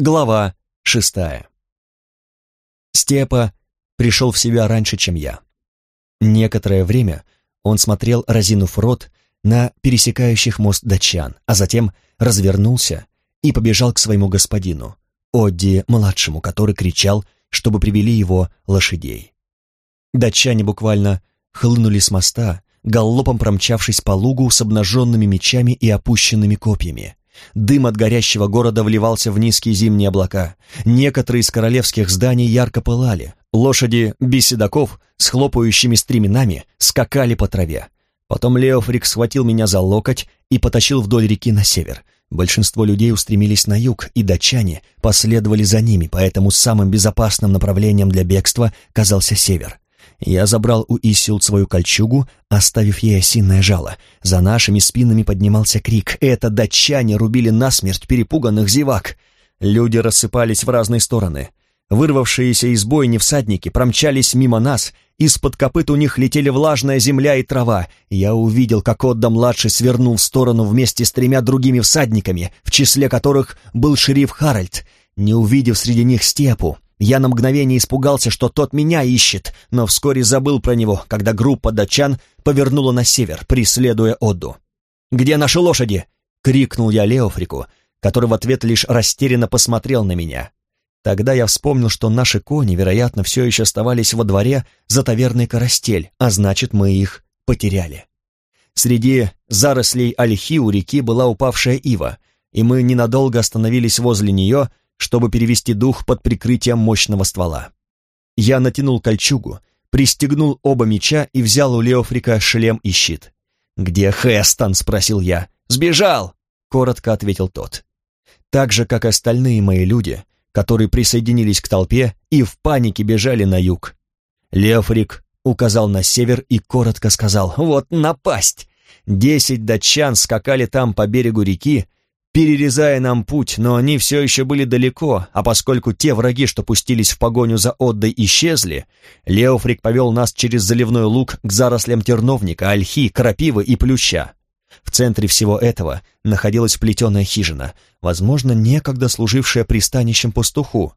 Глава шестая. Степа пришел в себя раньше, чем я. Некоторое время он смотрел, разинув рот, на пересекающих мост датчан, а затем развернулся и побежал к своему господину, Одди-младшему, который кричал, чтобы привели его лошадей. Датчане буквально хлынули с моста, галопом промчавшись по лугу с обнаженными мечами и опущенными копьями. Дым от горящего города вливался в низкие зимние облака. Некоторые из королевских зданий ярко пылали. Лошади без седаков с хлопающими стременами скакали по траве. Потом Леофрик схватил меня за локоть и потащил вдоль реки на север. Большинство людей устремились на юг, и датчане последовали за ними, поэтому самым безопасным направлением для бегства казался север. Я забрал у Исилд свою кольчугу, оставив ей осиное жало. За нашими спинами поднимался крик. Это датчане рубили насмерть перепуганных зевак. Люди рассыпались в разные стороны. Вырвавшиеся из бойни всадники промчались мимо нас, из-под копыт у них летели влажная земля и трава. Я увидел, как Отда-младший свернул в сторону вместе с тремя другими всадниками, в числе которых был шериф Харальд. Не увидев среди них степу, я на мгновение испугался, что тот меня ищет, но вскоре забыл про него, когда группа датчан повернула на север, преследуя Одду. «Где наши лошади?» — крикнул я Леофрику, который в ответ лишь растерянно посмотрел на меня. Тогда я вспомнил, что наши кони, вероятно, все еще оставались во дворе за таверной Карастель, а значит, мы их потеряли. Среди зарослей ольхи у реки была упавшая ива, и мы ненадолго остановились возле нее, чтобы перевести дух под прикрытием мощного ствола. Я натянул кольчугу, пристегнул оба меча и взял у Леофрика шлем и щит. «Где Хестон?» — спросил я. «Сбежал!» — коротко ответил тот. Так же, как остальные мои люди, которые присоединились к толпе и в панике бежали на юг. Леофрик указал на север и коротко сказал «Вот напасть!» Десять датчан скакали там по берегу реки, перерезая нам путь, но они все еще были далеко, а поскольку те враги, что пустились в погоню за Отдой, исчезли, Леофрик повел нас через заливной луг к зарослям терновника, ольхи, крапивы и плюща. В центре всего этого находилась плетеная хижина, возможно, некогда служившая пристанищем пастуху.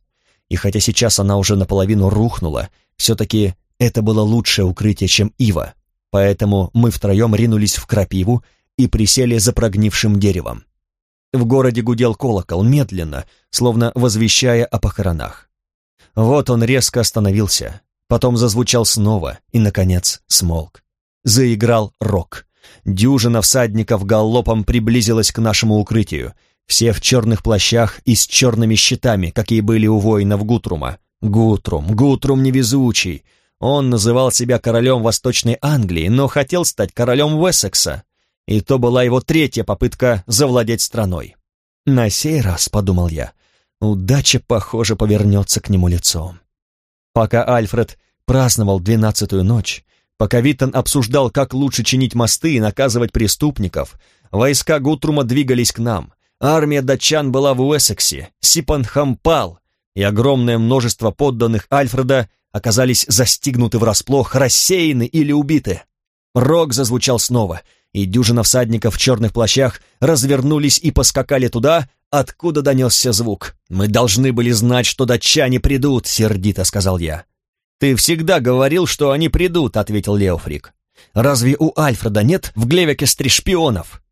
И хотя сейчас она уже наполовину рухнула, все-таки это было лучшее укрытие, чем ива, поэтому мы втроем ринулись в крапиву и присели за прогнившим деревом. В городе гудел колокол, медленно, словно возвещая о похоронах. Вот он резко остановился, потом зазвучал снова и, наконец, смолк. Заиграл рок. Дюжина всадников галлопом приблизилась к нашему укрытию, все в черных плащах и с черными щитами, какие были у воинов Гутрума. Гутрум, Гутрум невезучий. Он называл себя королем Восточной Англии, но хотел стать королем Уэссекса и то была его третья попытка завладеть страной. На сей раз, подумал я, удача, похоже, повернется к нему лицом. Пока Альфред праздновал двенадцатую ночь, пока Виттон обсуждал, как лучше чинить мосты и наказывать преступников, войска Гутрума двигались к нам. Армия датчан была в Уэссексе, Сипанхам пал, и огромное множество подданных Альфреда оказались застигнуты врасплох, рассеяны или убиты. Рог зазвучал снова — и дюжина всадников в черных плащах развернулись и поскакали туда, откуда донесся звук. «Мы должны были знать, что датчане придут», — сердито сказал я. «Ты всегда говорил, что они придут», — ответил Леофрик. «Разве у Альфреда нет в Глевекестре шпионов?»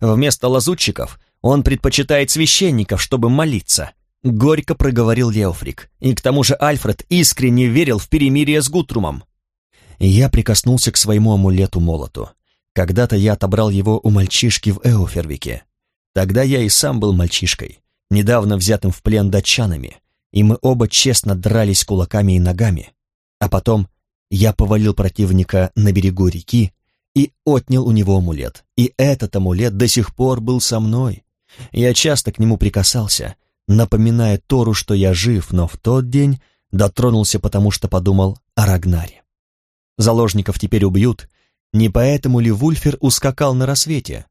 Вместо лазутчиков он предпочитает священников, чтобы молиться. Горько проговорил Леофрик. И к тому же Альфред искренне верил в перемирие с Гутрумом. Я прикоснулся к своему амулету-молоту. Когда-то я отобрал его у мальчишки в Эофервике. Тогда я и сам был мальчишкой, недавно взятым в плен датчанами, и мы оба честно дрались кулаками и ногами. А потом я повалил противника на берегу реки и отнял у него амулет. И этот амулет до сих пор был со мной. Я часто к нему прикасался, напоминая Тору, что я жив, но в тот день дотронулся, потому что подумал о Рагнаре. Заложников теперь убьют, не поэтому ли Вульфер ускакал на рассвете?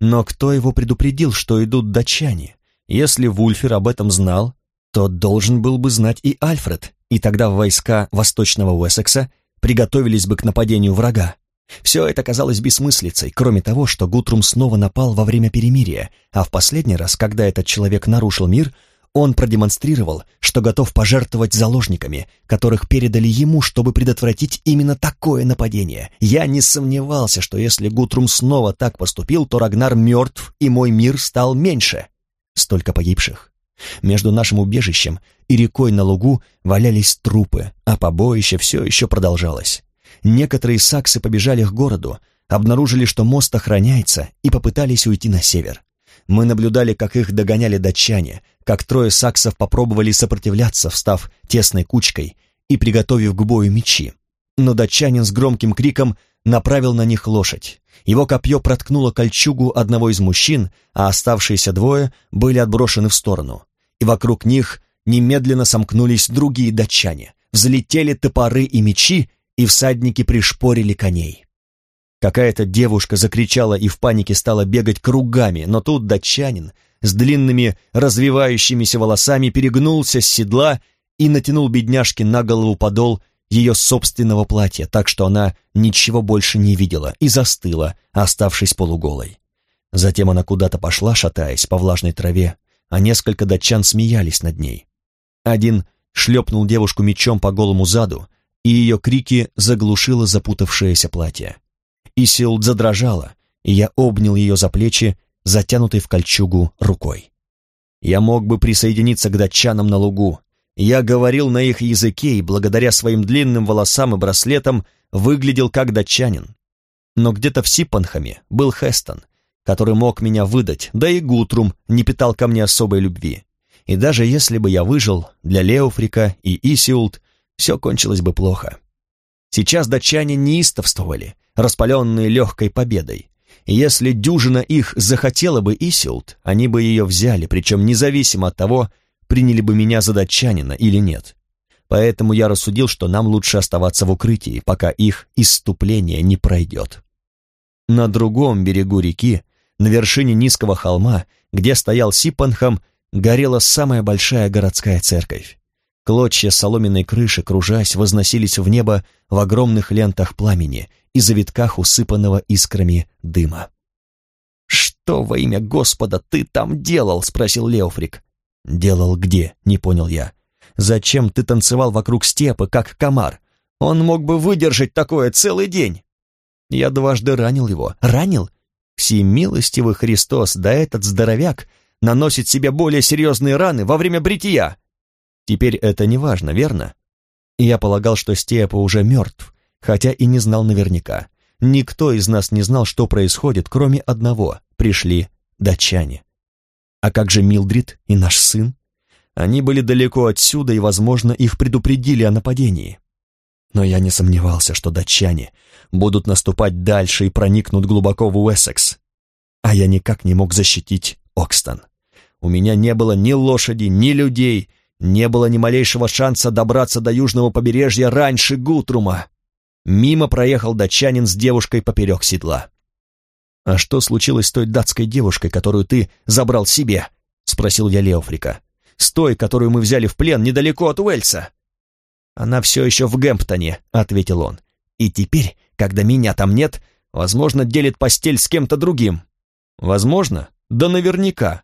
Но кто его предупредил, что идут датчане? Если Вульфер об этом знал, то должен был бы знать и Альфред, и тогда войска восточного Уэссекса приготовились бы к нападению врага. Все это казалось бессмыслицей, кроме того, что Гутрум снова напал во время перемирия, а в последний раз, когда этот человек нарушил мир, Он продемонстрировал, что готов пожертвовать заложниками, которых передали ему, чтобы предотвратить именно такое нападение. Я не сомневался, что если Гутрум снова так поступил, то Рагнар мертв, и мой мир стал меньше. Столько погибших. Между нашим убежищем и рекой на лугу валялись трупы, а побоище все еще продолжалось. Некоторые саксы побежали к городу, обнаружили, что мост охраняется, и попытались уйти на север. Мы наблюдали, как их догоняли датчане, как трое саксов попробовали сопротивляться, встав тесной кучкой и приготовив к бою мечи. Но датчанин с громким криком направил на них лошадь. Его копье проткнуло кольчугу одного из мужчин, а оставшиеся двое были отброшены в сторону. И вокруг них немедленно сомкнулись другие датчане. Взлетели топоры и мечи, и всадники пришпорили коней. Какая-то девушка закричала и в панике стала бегать кругами, но тут датчанин с длинными развивающимися волосами перегнулся с седла и натянул бедняжке на голову подол ее собственного платья, так что она ничего больше не видела и застыла, оставшись полуголой. Затем она куда-то пошла, шатаясь по влажной траве, а несколько датчан смеялись над ней. Один шлепнул девушку мечом по голому заду, и ее крики заглушило запутавшееся платье. Исилд задрожала, и я обнял ее за плечи, затянутой в кольчугу рукой. Я мог бы присоединиться к датчанам на лугу. Я говорил на их языке и благодаря своим длинным волосам и браслетам выглядел как датчанин. Но где-то в Сипанхаме был Хестон, который мог меня выдать, да и Гутрум не питал ко мне особой любви. И даже если бы я выжил, для Леофрика и Исиулт все кончилось бы плохо. Сейчас датчане неистовствовали, распаленные легкой победой. Если дюжина их захотела бы Исилд, они бы ее взяли, причем независимо от того, приняли бы меня за датчанина или нет. Поэтому я рассудил, что нам лучше оставаться в укрытии, пока их исступление не пройдет. На другом берегу реки, на вершине низкого холма, где стоял Сипанхам, горела самая большая городская церковь. Клочья соломенной крыши, кружась, возносились в небо в огромных лентах пламени и завитках усыпанного искрами дыма. «Что во имя Господа ты там делал?» — спросил Леофрик. «Делал где?» — не понял я. «Зачем ты танцевал вокруг степы, как комар? Он мог бы выдержать такое целый день!» Я дважды ранил его. Ранил? Всемилостивый Христос, да этот здоровяк наносит себе более серьезные раны во время бритья. Теперь это не важно, верно? Я полагал, что Степа уже мертв, хотя и не знал наверняка. Никто из нас не знал, что происходит, кроме одного — пришли датчане. А как же Милдрид и наш сын? Они были далеко отсюда, и, возможно, их предупредили о нападении. Но я не сомневался, что датчане будут наступать дальше и проникнут глубоко в Уэссекс. А я никак не мог защитить Окстон. У меня не было ни лошади, ни людей, не было ни малейшего шанса добраться до южного побережья раньше Гутрума. Мимо проехал датчанин с девушкой поперек седла. «А что случилось с той датской девушкой, которую ты забрал себе?» — спросил я Леофрика. «С той, которую мы взяли в плен недалеко от Уэльса». «Она все еще в Гэмптоне», — ответил он. «И теперь, когда меня там нет, возможно, делит постель с кем-то другим». «Возможно? Да наверняка.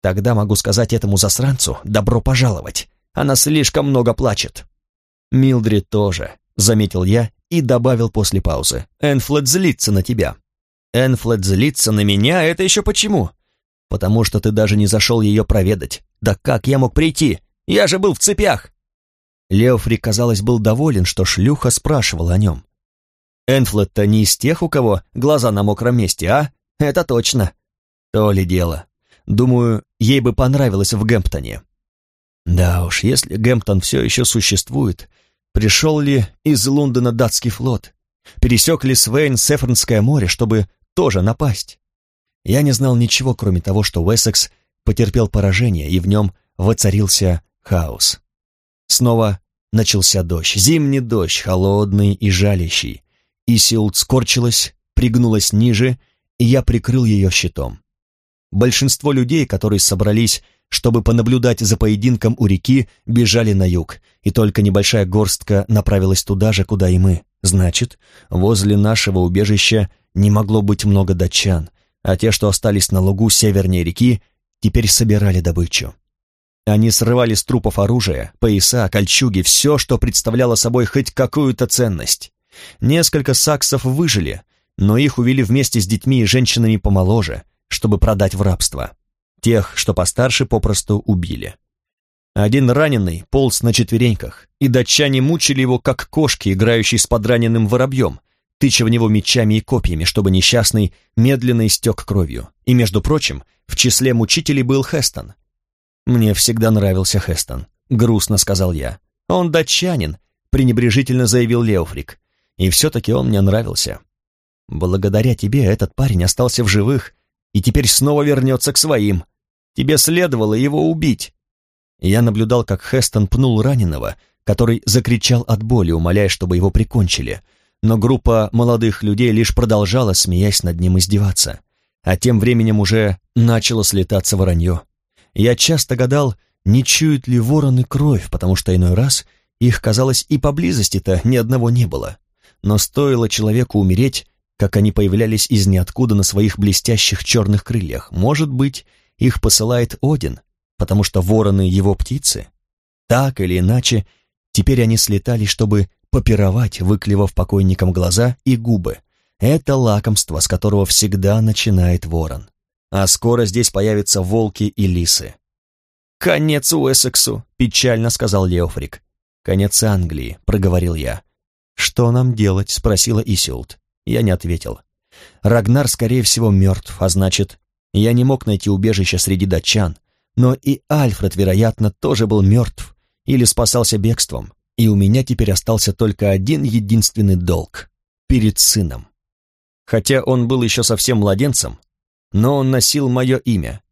Тогда могу сказать этому засранцу «добро пожаловать». Она слишком много плачет. Милдрид тоже, заметил я и добавил после паузы. Энфлет злится на тебя. Энфлет злится на меня, это еще почему? Потому что ты даже не зашел ее проведать. Да как я мог прийти? Я же был в цепях. Леофри, казалось, был доволен, что шлюха спрашивала о нем. Энфлет-то не из тех, у кого глаза на мокром месте, а? Это точно. То ли дело. Думаю, ей бы понравилось в Гэмптоне. Да уж, если Гэмптон все еще существует, пришел ли из Лондона датский флот? Пересек ли Свейн Сефернское море, чтобы тоже напасть? Я не знал ничего, кроме того, что Уэссекс потерпел поражение, и в нем воцарился хаос. Снова начался дождь, зимний дождь, холодный и жалящий. Исилд скорчилась, пригнулась ниже, и я прикрыл ее щитом. Большинство людей, которые собрались, чтобы понаблюдать за поединком у реки, бежали на юг, и только небольшая горстка направилась туда же, куда и мы. Значит, возле нашего убежища не могло быть много датчан, а те, что остались на лугу севернее реки, теперь собирали добычу. Они срывали с трупов оружие, пояса, кольчуги, все, что представляло собой хоть какую-то ценность. Несколько саксов выжили, но их увели вместе с детьми и женщинами помоложе, чтобы продать в рабство. Тех, что постарше, попросту убили. Один раненый полз на четвереньках, и датчане мучили его, как кошки, играющие с подраненным воробьем, тыча в него мечами и копьями, чтобы несчастный медленно истек кровью. И, между прочим, в числе мучителей был Хестон. «Мне всегда нравился Хестон», — грустно сказал я. «Он датчанин», — пренебрежительно заявил Леофрик. «И все-таки он мне нравился. Благодаря тебе этот парень остался в живых и теперь снова вернется к своим. Тебе следовало его убить». Я наблюдал, как Хестон пнул раненого, который закричал от боли, умоляя, чтобы его прикончили, но группа молодых людей лишь продолжала, смеясь над ним, издеваться. А тем временем уже начало слетаться воронье. Я часто гадал, не чуют ли вороны кровь, потому что иной раз их, казалось, и поблизости-то ни одного не было. Но стоило человеку умереть, как они появлялись из ниоткуда на своих блестящих черных крыльях. Может быть, их посылает Один, потому что вороны его птицы? Так или иначе, теперь они слетали, чтобы попировать, выклевав покойникам глаза и губы. Это лакомство, с которого всегда начинает ворон. А скоро здесь появятся волки и лисы. «Конец Уэссексу», — печально сказал Леофрик. «Конец Англии», — проговорил я. «Что нам делать?» — спросила Исиулт. Я не ответил. Рагнар, скорее всего, мертв, а значит, я не мог найти убежище среди датчан, но и Альфред, вероятно, тоже был мертв или спасался бегством, и у меня теперь остался только один единственный долг — перед сыном. Хотя он был еще совсем младенцем, но он носил мое имя,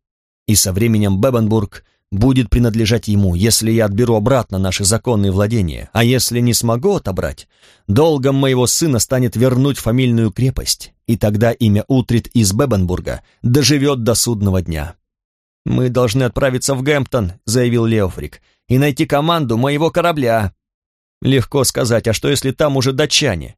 и со временем Бебенбург будет принадлежать ему, если я отберу обратно наши законные владения, а если не смогу отобрать, долгом моего сына станет вернуть фамильную крепость, и тогда имя Утрит из Бебенбурга доживет до судного дня. «Мы должны отправиться в Гэмптон», — заявил Леофрик, «и найти команду моего корабля». Легко сказать, а что если там уже датчане?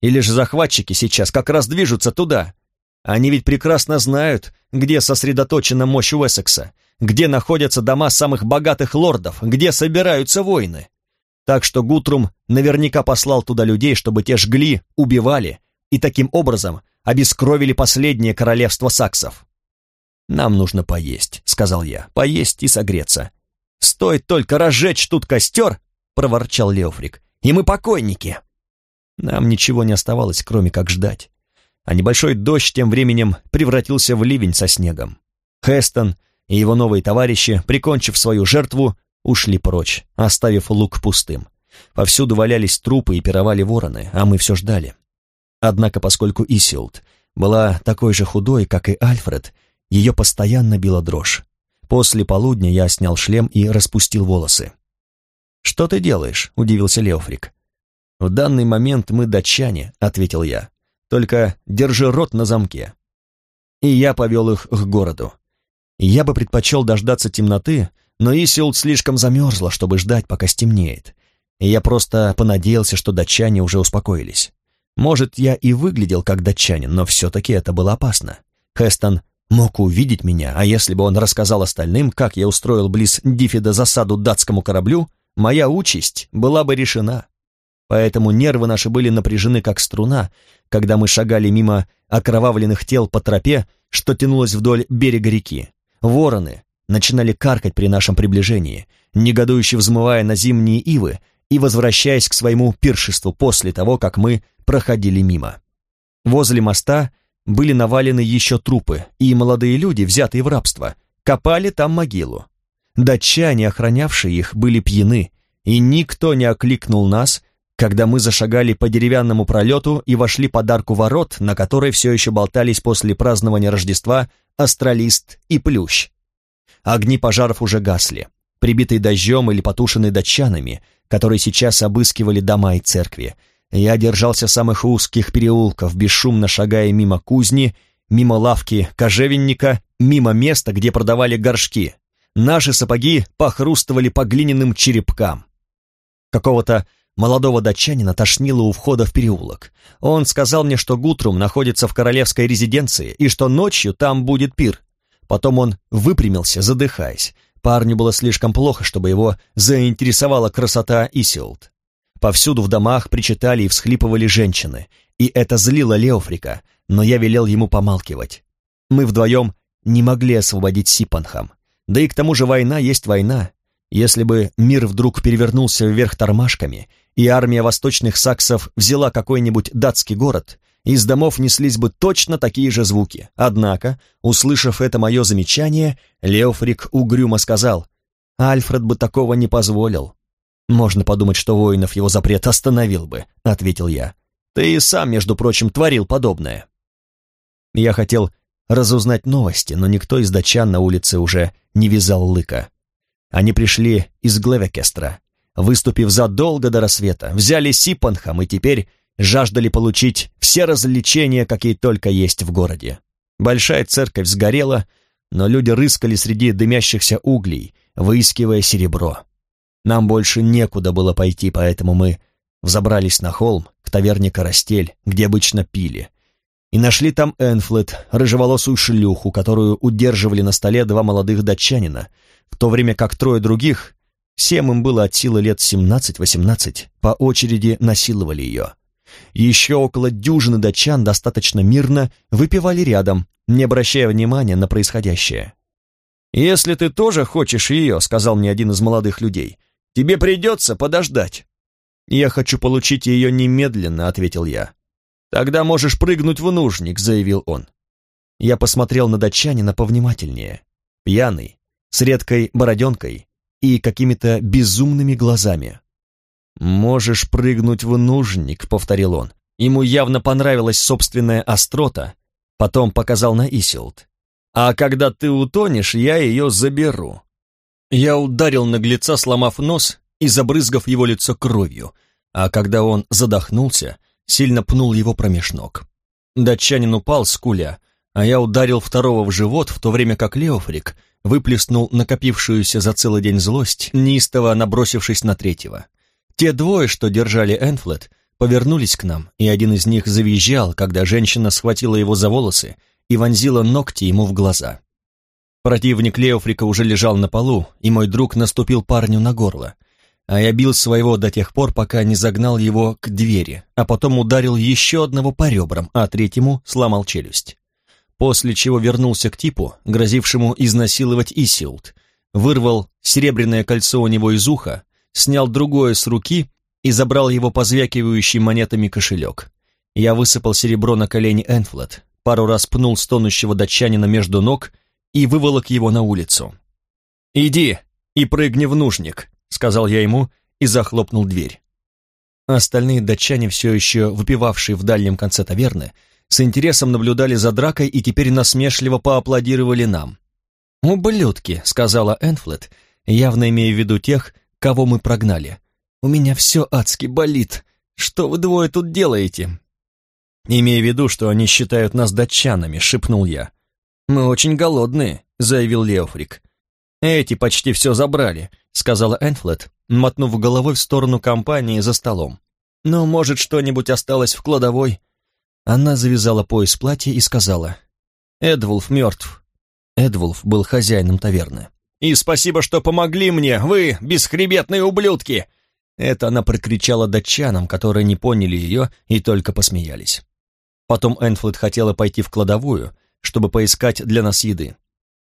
Или же захватчики сейчас как раз движутся туда? Они ведь прекрасно знают, где сосредоточена мощь Уэссекса, где находятся дома самых богатых лордов, где собираются войны. Так что Гутрум наверняка послал туда людей, чтобы те жгли, убивали и таким образом обескровили последнее королевство саксов. «Нам нужно поесть», — сказал я, — «поесть и согреться». «Стоит только разжечь тут костер», — проворчал Леофрик, — «и мы покойники». Нам ничего не оставалось, кроме как ждать. А небольшой дождь тем временем превратился в ливень со снегом. Хестон и его новые товарищи, прикончив свою жертву, ушли прочь, оставив лук пустым. Повсюду валялись трупы и пировали вороны, а мы все ждали. Однако, поскольку Исилд была такой же худой, как и Альфред, ее постоянно била дрожь. После полудня я снял шлем и распустил волосы. «Что ты делаешь?» — удивился Леофрик. «В данный момент мы датчане», — ответил я. «Только держи рот на замке». И я повел их к городу. Я бы предпочел дождаться темноты, но Исилд слишком замерзла, чтобы ждать, пока стемнеет. И я просто понадеялся, что датчане уже успокоились. Может, я и выглядел как датчанин, но все-таки это было опасно. Хестон мог увидеть меня, а если бы он рассказал остальным, как я устроил близ Диффида засаду датскому кораблю, моя участь была бы решена. Поэтому нервы наши были напряжены как струна, когда мы шагали мимо окровавленных тел по тропе, что тянулась вдоль берега реки. Вороны начинали каркать при нашем приближении, негодующе взмывая на зимние ивы и возвращаясь к своему пиршеству после того, как мы проходили мимо. Возле моста были навалены еще трупы, и молодые люди, взятые в рабство, копали там могилу. Датчане, охранявшие их, были пьяны, и никто не окликнул нас, когда мы зашагали по деревянному пролету и вошли под арку ворот, на которой все еще болтались после празднования Рождества астралист и плющ. Огни пожаров уже гасли, прибитые дождем или потушенные датчанами, которые сейчас обыскивали дома и церкви. Я держался самых узких переулков, бесшумно шагая мимо кузни, мимо лавки кожевенника, мимо места, где продавали горшки. Наши сапоги похрустывали по глиняным черепкам. Какого-то молодого датчанина тошнило у входа в переулок. Он сказал мне, что Гутрум находится в королевской резиденции и что ночью там будет пир. Потом он выпрямился, задыхаясь, Парню было слишком плохо, чтобы его заинтересовала красота Исилд. Повсюду в домах причитали и всхлипывали женщины, и это злило Леофрика, но я велел ему помалкивать. Мы вдвоем не могли освободить Сипанхам. Да и к тому же война есть война. Если бы мир вдруг перевернулся вверх тормашками, и армия восточных саксов взяла какой-нибудь датский город, из домов неслись бы точно такие же звуки. Однако, услышав это мое замечание, Леофрик угрюмо сказал, «Альфред бы такого не позволил». «Можно подумать, что воинов его запрет остановил бы», — ответил я. «Ты и сам, между прочим, творил подобное». Я хотел разузнать новости, но никто из датчан на улице уже не вязал лыка. Они пришли из Глевекестра, выступив задолго до рассвета, взяли Сипанхам и теперь жаждали получить все развлечения, какие только есть в городе. Большая церковь сгорела, но люди рыскали среди дымящихся углей, выискивая серебро. Нам больше некуда было пойти, поэтому мы взобрались на холм к таверне «Карастель», где обычно пили, и нашли там Энфлет, рыжеволосую шлюху, которую удерживали на столе два молодых датчанина, в то время как трое других, всем им было от силы лет 17-18, по очереди насиловали ее. Еще около дюжины датчан достаточно мирно выпивали рядом, не обращая внимания на происходящее. «Если ты тоже хочешь ее», — сказал мне один из молодых людей, — «тебе придется подождать». «Я хочу получить ее немедленно», — ответил я. «Тогда можешь прыгнуть в нужник», — заявил он. Я посмотрел на датчанина повнимательнее. Пьяный, с редкой бороденкой и какими-то безумными глазами. «Можешь прыгнуть в нужник», — повторил он. Ему явно понравилась собственная острота, потом показал на Исилд. «А когда ты утонешь, я ее заберу». Я ударил наглеца, сломав нос и забрызгав его лицо кровью, а когда он задохнулся, сильно пнул его промеж ног. Датчанин упал с куля, а я ударил второго в живот, в то время как Леофрик выплеснул накопившуюся за целый день злость, неистово набросившись на третьего. Те двое, что держали Энфлет, повернулись к нам, и один из них завизжал, когда женщина схватила его за волосы и вонзила ногти ему в глаза. Противник Леофрика уже лежал на полу, и мой друг наступил парню на горло, а я бил своего до тех пор, пока не загнал его к двери, а потом ударил еще одного по ребрам, а третьему сломал челюсть. После чего вернулся к типу, грозившему изнасиловать Исилд, вырвал серебряное кольцо у него из уха, снял другое с руки и забрал его позвякивающий монетами кошелек. Я высыпал серебро на колени Энфлет, пару раз пнул стонущего датчанина между ног и выволок его на улицу. «Иди и прыгни в нужник», — сказал я ему и захлопнул дверь. Остальные датчане, все еще выпивавшие в дальнем конце таверны, с интересом наблюдали за дракой и теперь насмешливо поаплодировали нам. «Ублюдки», — сказала Энфлет, явно имея в виду тех, кого мы прогнали. У меня все адски болит. Что вы двое тут делаете?» «Имея в виду, что они считают нас датчанами», — шепнул я. «Мы очень голодные», — заявил Леофрик. «Эти почти все забрали», — сказала Энфлет, мотнув головой в сторону компании за столом. «Ну, может, что-нибудь осталось в кладовой?» Она завязала пояс платья и сказала. «Эдвулф мертв». Эдвулф был хозяином таверны. И спасибо, что помогли мне, вы, бесхребетные ублюдки!» Это она прокричала датчанам, которые не поняли ее и только посмеялись. Потом Энфлет хотела пойти в кладовую, чтобы поискать для нас еды.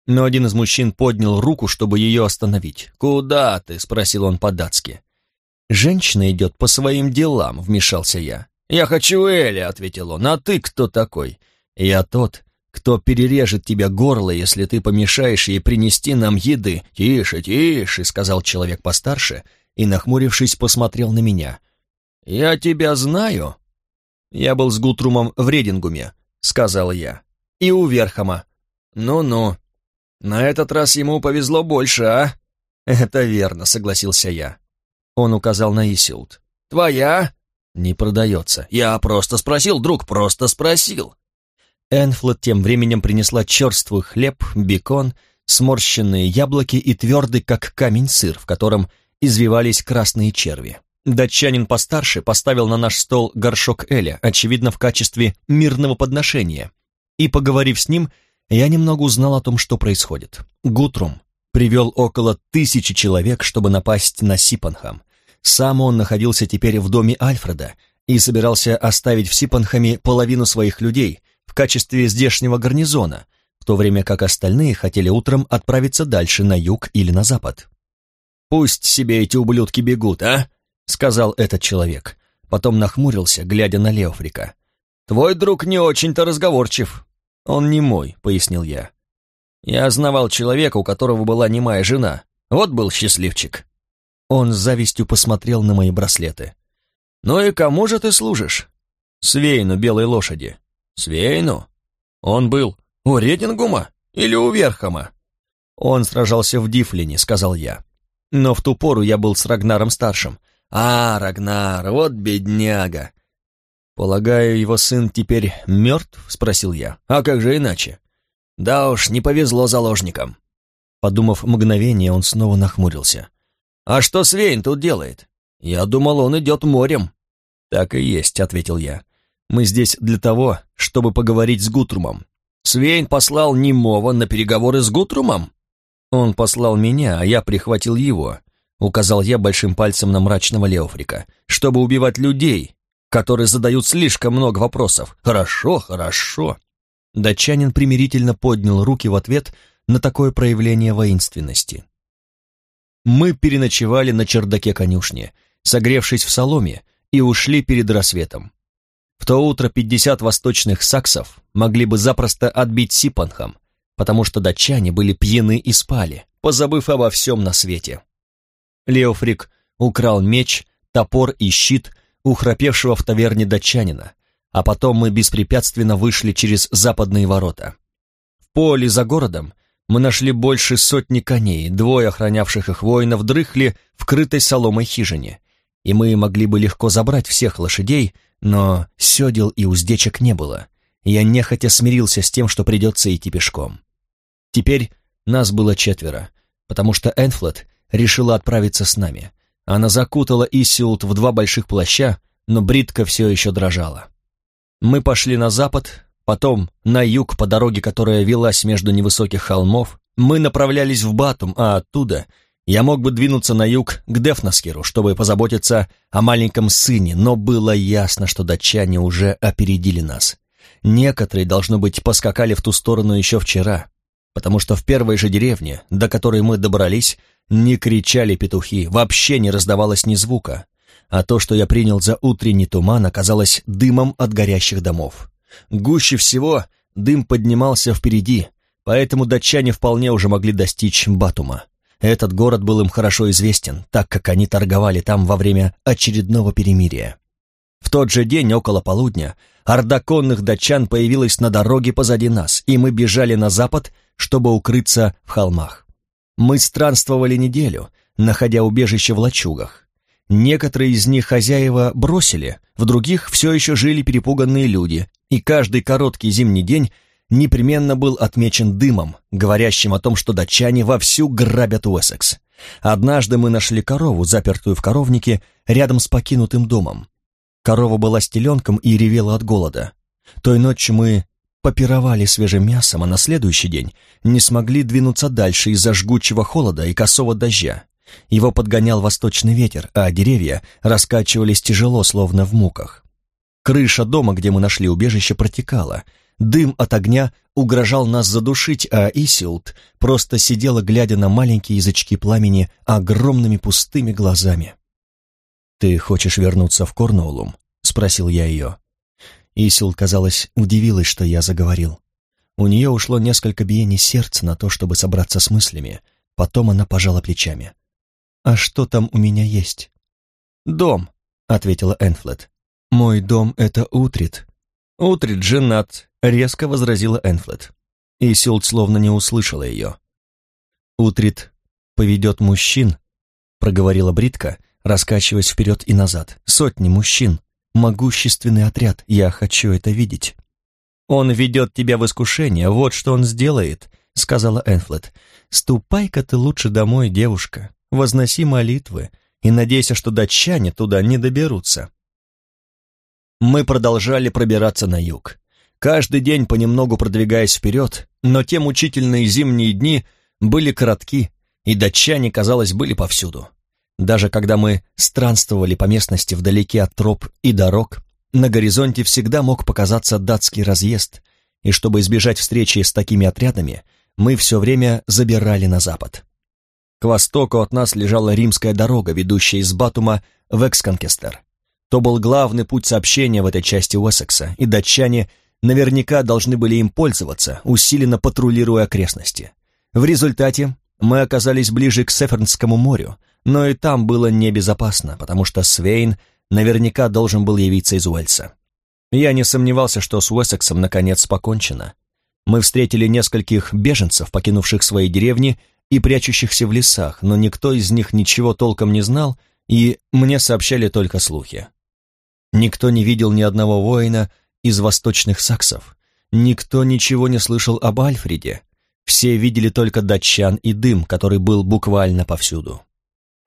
Но один из мужчин поднял руку, чтобы ее остановить. «Куда ты?» — спросил он по-датски. «Женщина идет по своим делам», — вмешался я. «Я хочу Эли», — ответил он. «А ты кто такой?» «Я тот, кто перережет тебе горло, если ты помешаешь ей принести нам еды. Тише, тише, сказал человек постарше и, нахмурившись, посмотрел на меня. Я тебя знаю. Я был с Гутрумом в Редингуме, сказал я. И у Верхама. Ну-ну. На этот раз ему повезло больше, а? Это верно, согласился я. Он указал на Исилд. Твоя? Не продается. Я просто спросил, друг, просто спросил. Энфлот тем временем принесла черствый хлеб, бекон, сморщенные яблоки и твердый, как камень, сыр, в котором извивались красные черви. Датчанин постарше поставил на наш стол горшок Эля, очевидно, в качестве мирного подношения. И, поговорив с ним, я немного узнал о том, что происходит. Гутрум привел около тысячи человек, чтобы напасть на Сипанхам. Сам он находился теперь в доме Альфреда и собирался оставить в Сипанхаме половину своих людей в качестве здешнего гарнизона, в то время как остальные хотели утром отправиться дальше на юг или на запад. «Пусть себе эти ублюдки бегут, а?» — сказал этот человек. Потом нахмурился, глядя на Леофрика. «Твой друг не очень-то разговорчив». «Он не мой», — пояснил я. «Я знавал человека, у которого была немая жена. Вот был счастливчик». Он с завистью посмотрел на мои браслеты. «Ну и кому же ты служишь?» «Свейну белой лошади». «Свейну? Он был у Редингума или у Верхама?» «Он сражался в Дифлине», — сказал я. «Но в ту пору я был с Рагнаром-старшим». «А, Рагнар, вот бедняга!» «Полагаю, его сын теперь мертв?» — спросил я. «А как же иначе?» «Да уж, не повезло заложникам». Подумав мгновение, он снова нахмурился. «А что Свейн тут делает? Я думал, он идет морем». «Так и есть», — ответил я. «Мы здесь для того, чтобы поговорить с Гутрумом». «Свейн послал немого на переговоры с Гутрумом?» «Он послал меня, а я прихватил его», — указал я большим пальцем на мрачного Леофрика, «чтобы убивать людей, которые задают слишком много вопросов. Хорошо, хорошо. Датчанин примирительно поднял руки в ответ на такое проявление воинственности. Мы переночевали на чердаке конюшни, согревшись в соломе, и ушли перед рассветом. В то утро пятьдесят восточных саксов могли бы запросто отбить Сипанхам, потому что датчане были пьяны и спали, позабыв обо всем на свете. Леофрик украл меч, топор и щит у храпевшего в таверне датчанина, а потом мы беспрепятственно вышли через западные ворота. В поле за городом мы нашли больше сотни коней, двое охранявших их воинов дрыхли в крытой соломой хижине, и мы могли бы легко забрать всех лошадей, но седел и уздечек не было. Я нехотя смирился с тем, что придется идти пешком. Теперь нас было четверо, потому что Энфлет решила отправиться с нами, она закутала Исиут в два больших плаща, но бритка все еще дрожала. Мы пошли на запад, потом на юг по дороге, которая велась между невысоких холмов. Мы направлялись в Батум, а оттуда я мог бы двинуться на юг к Дефнаскеру, чтобы позаботиться о маленьком сыне, но было ясно, что датчане уже опередили нас. Некоторые, должно быть, поскакали в ту сторону еще вчера, потому что в первой же деревне, до которой мы добрались, не кричали петухи, вообще не раздавалось ни звука, а то, что я принял за утренний туман, оказалось дымом от горящих домов. Гуще всего дым поднимался впереди, поэтому датчане вполне уже могли достичь Батума. Этот город был им хорошо известен, так как они торговали там во время очередного перемирия. В тот же день, около полудня, орда конных датчан появилась на дороге позади нас, и мы бежали на запад, чтобы укрыться в холмах. Мы странствовали неделю, находя убежище в лачугах. Некоторые из них хозяева бросили, в других все еще жили перепуганные люди, и каждый короткий зимний день непременно был отмечен дымом, говорящим о том, что датчане вовсю грабят Уэссекс. Однажды мы нашли корову, запертую в коровнике, рядом с покинутым домом. Корова была с теленком и ревела от голода. Той ночью мы попировали свежим мясом, а на следующий день не смогли двинуться дальше из-за жгучего холода и косого дождя. Его подгонял восточный ветер, а деревья раскачивались тяжело, словно в муках. Крыша дома, где мы нашли убежище, протекала. Дым от огня угрожал нас задушить, а Исилд просто сидела, глядя на маленькие язычки пламени огромными пустыми глазами. «Ты хочешь вернуться в Корнуолум?» — спросил я ее. Исил, казалось, удивилась, что я заговорил. У нее ушло несколько биений сердца на то, чтобы собраться с мыслями. Потом она пожала плечами. «А что там у меня есть?» «Дом», — ответила Энфлет. «Мой дом — это Утрит». «Утрит женат», — резко возразила Энфлет. Исилд словно не услышала ее. «Утрит поведет мужчин», — проговорила Бритка, раскачиваясь вперед и назад. «Сотни мужчин могущественный отряд, я хочу это видеть». «Он ведет тебя в искушение, вот что он сделает», — сказала Энфлет. «Ступай-ка ты лучше домой, девушка, возноси молитвы и надейся, что датчане туда не доберутся». Мы продолжали пробираться на юг. Каждый день понемногу продвигаясь вперед, но те мучительные зимние дни были коротки, и датчане, казалось, были повсюду. Даже когда мы странствовали по местности вдалеке от троп и дорог, на горизонте всегда мог показаться датский разъезд, и чтобы избежать встречи с такими отрядами, мы все время забирали на запад. К востоку от нас лежала римская дорога, ведущая из Батума в Эксконкестер. То был главный путь сообщения в этой части Уэссекса, и датчане наверняка должны были им пользоваться, усиленно патрулируя окрестности. В результате мы оказались ближе к Сефернскому морю, но и там было небезопасно, потому что Свейн наверняка должен был явиться из Уэльса. Я не сомневался, что с Уэссексом наконец покончено. Мы встретили нескольких беженцев, покинувших свои деревни и прячущихся в лесах, но никто из них ничего толком не знал, и мне сообщали только слухи. Никто не видел ни одного воина из восточных саксов. Никто ничего не слышал об Альфреде. Все видели только датчан и дым, который был буквально повсюду.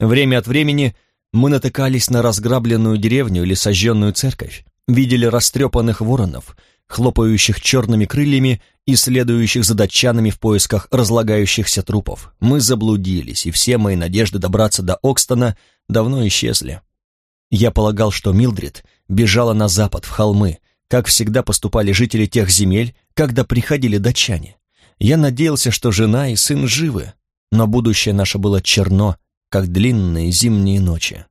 Время от времени мы натыкались на разграбленную деревню или сожженную церковь, видели растрепанных воронов, хлопающих черными крыльями и следующих за датчанами в поисках разлагающихся трупов. Мы заблудились, и все мои надежды добраться до Окстона давно исчезли. Я полагал, что Милдрид бежала на запад, в холмы, как всегда поступали жители тех земель, когда приходили датчане. Я надеялся, что жена и сын живы, но будущее наше было черно, как длинные зимние ночи.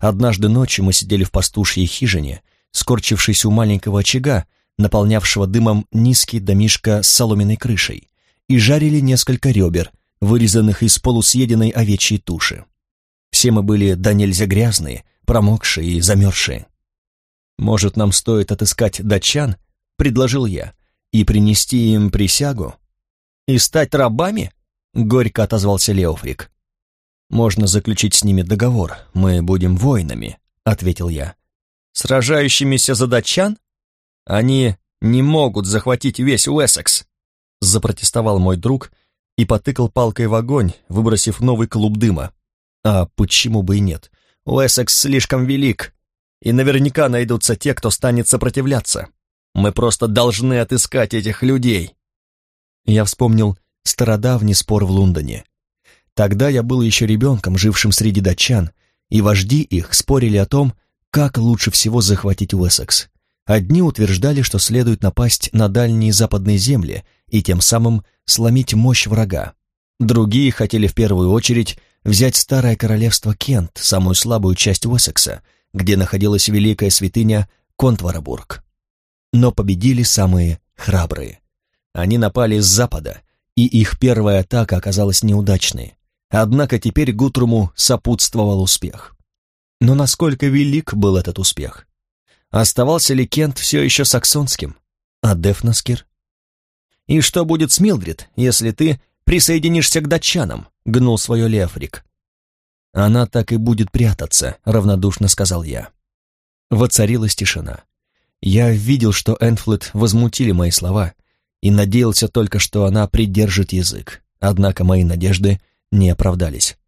Однажды ночью мы сидели в пастушьей хижине, скорчившись у маленького очага, наполнявшего дымом низкий домишко с соломенной крышей, и жарили несколько ребер, вырезанных из полусъеденной овечьей туши. Все мы были до нельзя грязные, промокшие и замерзшие. «Может, нам стоит отыскать датчан?» — предложил я. «И принести им присягу?» «И стать рабами?» — горько отозвался Леофрик. «Можно заключить с ними договор, мы будем воинами», — ответил я. «Сражающимися за датчан?» «Они не могут захватить весь Уэссекс», — запротестовал мой друг и потыкал палкой в огонь, выбросив новый клуб дыма. «А почему бы и нет? Уэссекс слишком велик, и наверняка найдутся те, кто станет сопротивляться. Мы просто должны отыскать этих людей». Я вспомнил стародавний спор в Лондоне. Тогда я был еще ребенком, жившим среди датчан, и вожди их спорили о том, как лучше всего захватить Уэссекс. Одни утверждали, что следует напасть на дальние западные земли и тем самым сломить мощь врага. Другие хотели в первую очередь взять старое королевство Кент, самую слабую часть Уэссекса, где находилась великая святыня Контварабург. Но победили самые храбрые. Они напали с запада, и их первая атака оказалась неудачной. Однако теперь Гутруму сопутствовал успех. Но насколько велик был этот успех? Оставался ли Кент все еще саксонским? А Дефнаскир? «И что будет с Милдрид, если ты присоединишься к датчанам?» — гнул свое Леофрик. «Она так и будет прятаться», — равнодушно сказал я. Воцарилась тишина. Я видел, что Энфлет возмутили мои слова, и надеялся только, что она придержит язык. Однако мои надежды не оправдались.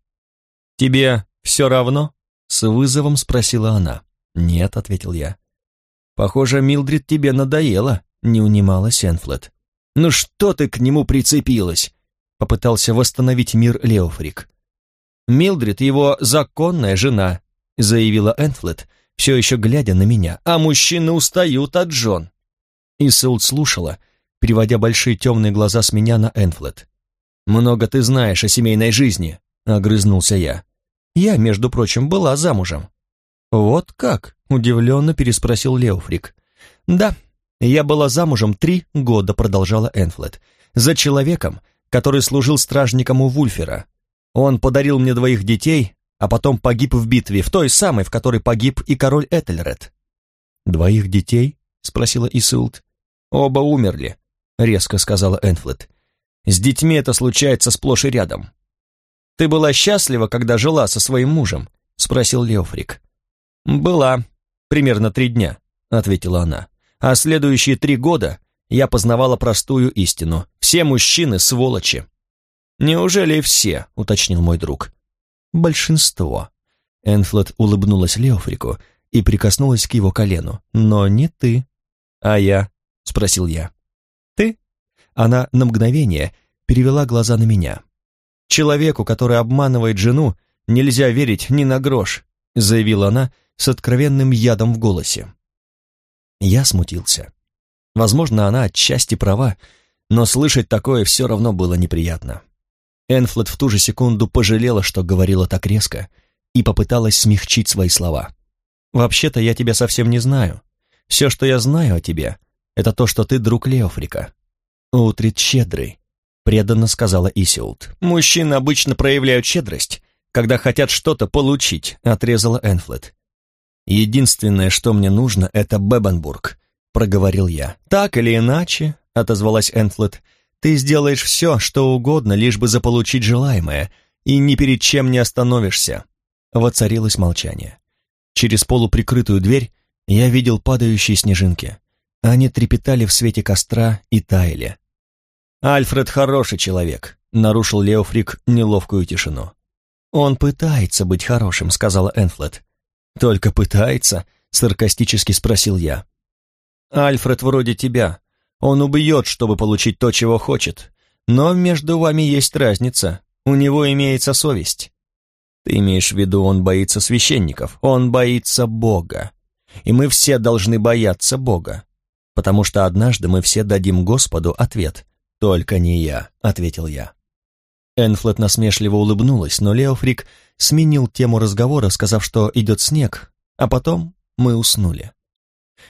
«Тебе все равно?» — с вызовом спросила она. «Нет», — ответил я. «Похоже, Милдрид тебе надоело», — не унималась Энфлет. «Ну что ты к нему прицепилась?» — попытался восстановить мир Леофрик. «Милдрид его законная жена», — заявила Энфлет, все еще глядя на меня, «а мужчины устают от Джон». Исулт слушала, переводя большие темные глаза с меня на Энфлет. «Много ты знаешь о семейной жизни», — огрызнулся я. «Я, между прочим, была замужем». «Вот как?» — удивленно переспросил Леофрик. «Да, я была замужем три года», — продолжала Энфлет, «за человеком, который служил стражником у Вульфера. Он подарил мне двоих детей, а потом погиб в битве, в той самой, в которой погиб и король Этельред». «Двоих детей?» — спросила Исулт. «Оба умерли», — резко сказала Энфлет. «С детьми это случается сплошь и рядом». «Ты была счастлива, когда жила со своим мужем?» — спросил Леофрик. «Была. Примерно три дня», — ответила она. «А следующие три года я познавала простую истину. Все мужчины — сволочи». «Неужели все?» — уточнил мой друг. «Большинство». Энфлот улыбнулась Леофрику и прикоснулась к его колену. «Но не ты». «А я?» — спросил я. «Ты?» Она на мгновение перевела глаза на меня. Человеку, который обманывает жену, нельзя верить ни на грош, заявила она с откровенным ядом в голосе. Я смутился. Возможно, она отчасти права, но слышать такое все равно было неприятно. Энфлет в ту же секунду пожалела, что говорила так резко, и попыталась смягчить свои слова. «Вообще-то я тебя совсем не знаю. Все, что я знаю о тебе, это то, что ты друг Леофрика». «Утрит щедрый», — преданно сказала Исиулт. «Мужчины обычно проявляют щедрость, когда хотят что-то получить», — отрезала Энфлет. «Единственное, что мне нужно, это Бебенбург», — проговорил я. «Так или иначе», — отозвалась Энфлет, — «ты сделаешь все, что угодно, лишь бы заполучить желаемое, и ни перед чем не остановишься». Воцарилось молчание. Через полуприкрытую дверь я видел падающие снежинки. Они трепетали в свете костра и таяли. «Альфред хороший человек», — нарушил Леофрик неловкую тишину. «Он пытается быть хорошим», — сказала Энфлет. «Только пытается?» — саркастически спросил я. «Альфред вроде тебя. Он убьет, чтобы получить то, чего хочет. Но между вами есть разница. У него имеется совесть. Ты имеешь в виду, он боится священников, он боится Бога. И мы все должны бояться Бога, потому что однажды мы все дадим Господу ответ. «Только не я», — ответил я. Энфлет насмешливо улыбнулась, но Леофрик сменил тему разговора, сказав, что идет снег, а потом мы уснули.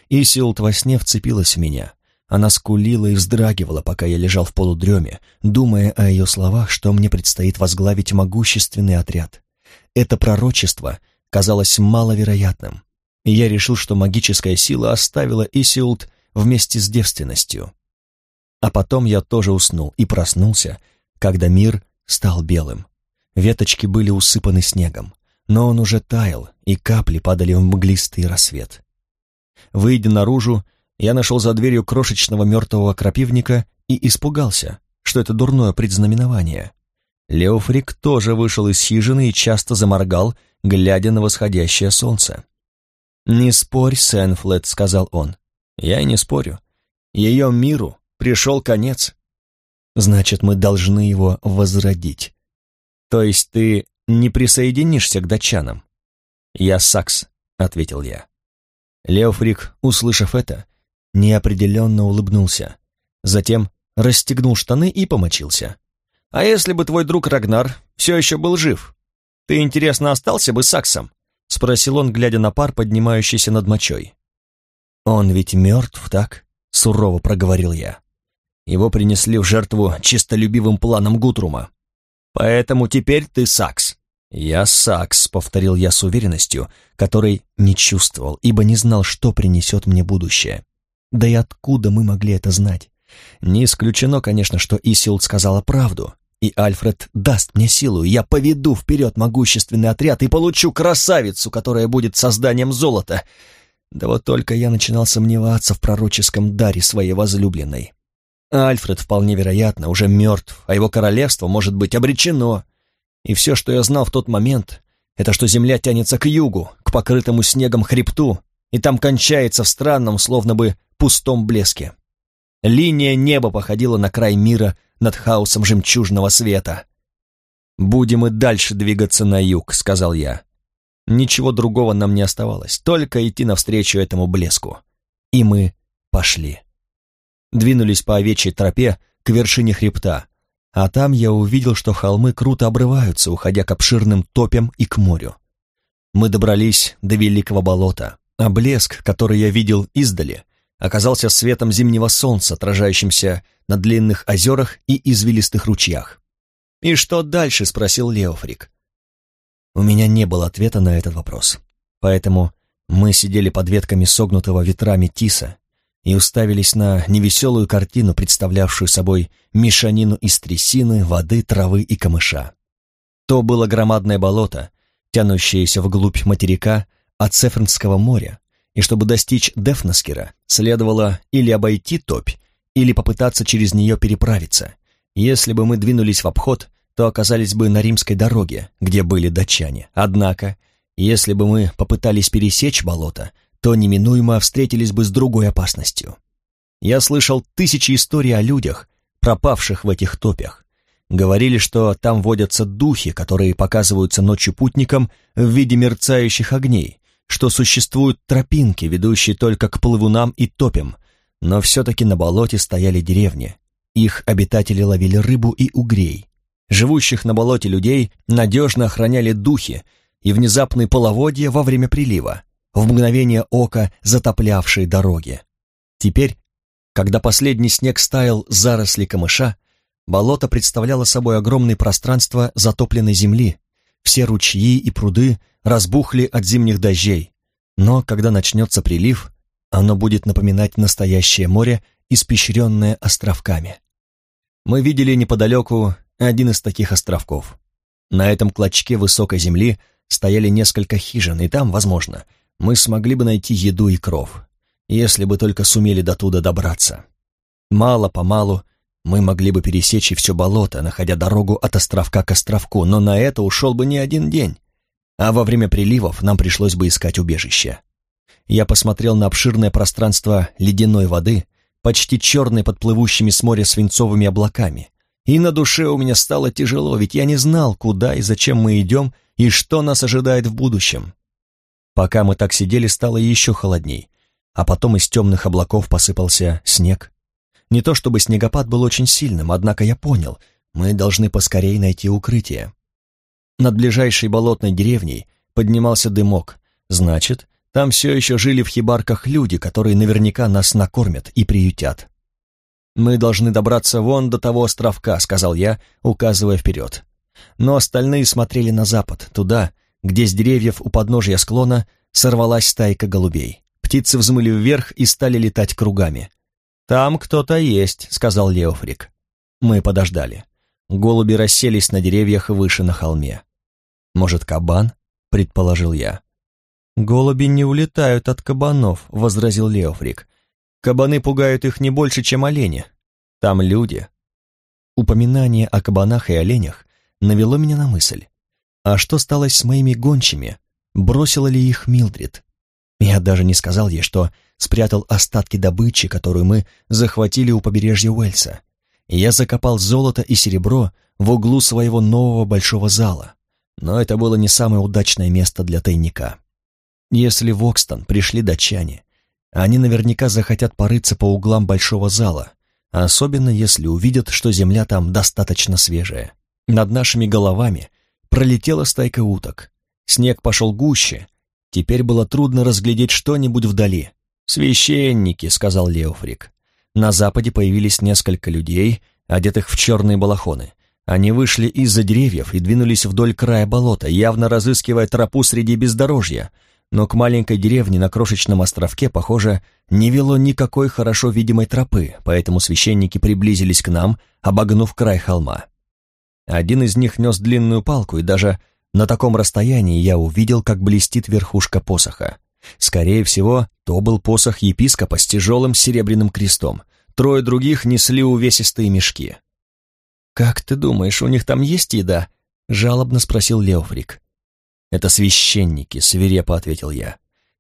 Исилт во сне вцепилась в меня. Она скулила и вздрагивала, пока я лежал в полудреме, думая о ее словах, что мне предстоит возглавить могущественный отряд. Это пророчество казалось маловероятным, я решил, что магическая сила оставила Исиулт вместе с девственностью. А потом я тоже уснул и проснулся, когда мир стал белым. Веточки были усыпаны снегом, но он уже таял, и капли падали в мглистый рассвет. Выйдя наружу, я нашел за дверью крошечного мертвого крапивника и испугался, что это дурное предзнаменование. Леофрик тоже вышел из хижины и часто заморгал, глядя на восходящее солнце. «Не спорь, Сенфлет», — сказал он. «Я и не спорю. Ее миру пришел конец. Значит, мы должны его возродить. То есть ты не присоединишься к датчанам?» «Я Сакс», — ответил я. Леофрик, услышав это, неопределенно улыбнулся. Затем расстегнул штаны и помочился. А если бы твой друг Рагнар все еще был жив? Ты, интересно, остался бы саксом?» — спросил он, глядя на пар, поднимающийся над мочой. «Он ведь мертв, так?» — сурово проговорил я. Его принесли в жертву чистолюбивым планом Гутрума. «Поэтому теперь ты сакс». «Я сакс», — повторил я с уверенностью, которой не чувствовал, ибо не знал, что принесет мне будущее. Да и откуда мы могли это знать? Не исключено, конечно, что Исилд сказала правду, и Альфред даст мне силу, и я поведу вперед могущественный отряд и получу красавицу, которая будет созданием золота. Да вот только я начинал сомневаться в пророческом даре своей возлюбленной. Альфред, вполне вероятно, уже мертв, а его королевство может быть обречено. И все, что я знал в тот момент, это что земля тянется к югу, к покрытому снегом хребту, и там кончается в странном, словно бы пустом блеске. Линия неба походила на край мира над хаосом жемчужного света. «Будем и дальше двигаться на юг», — сказал я. Ничего другого нам не оставалось, только идти навстречу этому блеску. И мы пошли. Двинулись по овечьей тропе к вершине хребта, а там я увидел, что холмы круто обрываются, уходя к обширным топям и к морю. Мы добрались до великого болота, а блеск, который я видел издали, оказался светом зимнего солнца, отражающимся на длинных озерах и извилистых ручьях. «И что дальше?» — спросил Леофрик. У меня не было ответа на этот вопрос, поэтому мы сидели под ветками согнутого ветрами тиса и уставились на невеселую картину, представлявшую собой мешанину из трясины, воды, травы и камыша. То было громадное болото, тянущееся вглубь материка от Сефернского моря, и чтобы достичь Дефнаскера, следовало или обойти топь, или попытаться через нее переправиться. Если бы мы двинулись в обход, то оказались бы на римской дороге, где были датчане. Однако, если бы мы попытались пересечь болото, то неминуемо встретились бы с другой опасностью. Я слышал тысячи историй о людях, пропавших в этих топях. Говорили, что там водятся духи, которые показываются ночью путникам в виде мерцающих огней, что существуют тропинки, ведущие только к плывунам и топям, но все-таки на болоте стояли деревни. Их обитатели ловили рыбу и угрей. Живущих на болоте людей надежно охраняли духи и внезапные половодья во время прилива, в мгновение ока затоплявшие дороги. Теперь, когда последний снег стаял заросли камыша, болото представляло собой огромное пространство затопленной земли, все ручьи и пруды разбухли от зимних дождей, но когда начнется прилив, оно будет напоминать настоящее море, испещренное островками. Мы видели неподалеку один из таких островков. На этом клочке высокой земли стояли несколько хижин, и там, возможно, мы смогли бы найти еду и кров, если бы только сумели до туда добраться. Мало-помалу мы могли бы пересечь и все болото, находя дорогу от островка к островку, но на это ушел бы не один день, а во время приливов нам пришлось бы искать убежище. Я посмотрел на обширное пространство ледяной воды, почти черной под плывущими с моря свинцовыми облаками, и на душе у меня стало тяжело, ведь я не знал, куда и зачем мы идем, и что нас ожидает в будущем. Пока мы так сидели, стало еще холодней, а потом из темных облаков посыпался снег. Не то чтобы снегопад был очень сильным, однако я понял, мы должны поскорее найти укрытие. Над ближайшей болотной деревней поднимался дымок, значит, там все еще жили в хибарках люди, которые наверняка нас накормят и приютят. «Мы должны добраться вон до того островка», — сказал я, указывая вперед. Но остальные смотрели на запад, туда, где с деревьев у подножия склона сорвалась стайка голубей. Птицы взмыли вверх и стали летать кругами. «Там кто-то есть», — сказал Леофрик. Мы подождали. Голуби расселись на деревьях выше на холме. «Может, кабан?» — предположил я. «Голуби не улетают от кабанов», — возразил Леофрик. Кабаны пугают их не больше, чем олени. Там люди. Упоминание о кабанах и оленях навело меня на мысль. А что стало с моими гончими? Бросила ли их Милдрид? Я даже не сказал ей, что спрятал остатки добычи, которую мы захватили у побережья Уэльса. Я закопал золото и серебро в углу своего нового большого зала. Но это было не самое удачное место для тайника. Если в Окстон пришли датчане, они наверняка захотят порыться по углам большого зала, особенно если увидят, что земля там достаточно свежая. Над нашими головами пролетела стайка уток. Снег пошел гуще. Теперь было трудно разглядеть что-нибудь вдали. «Священники», — сказал Леофрик. На западе появились несколько людей, одетых в черные балахоны. Они вышли из-за деревьев и двинулись вдоль края болота, явно разыскивая тропу среди бездорожья, но к маленькой деревне на крошечном островке, похоже, не вело никакой хорошо видимой тропы, поэтому священники приблизились к нам, обогнув край холма. Один из них нес длинную палку, и даже на таком расстоянии я увидел, как блестит верхушка посоха. Скорее всего, то был посох епископа с тяжелым серебряным крестом. Трое других несли увесистые мешки. «Как ты думаешь, у них там есть еда?» — жалобно спросил Леофрик. «Это священники», — свирепо ответил я.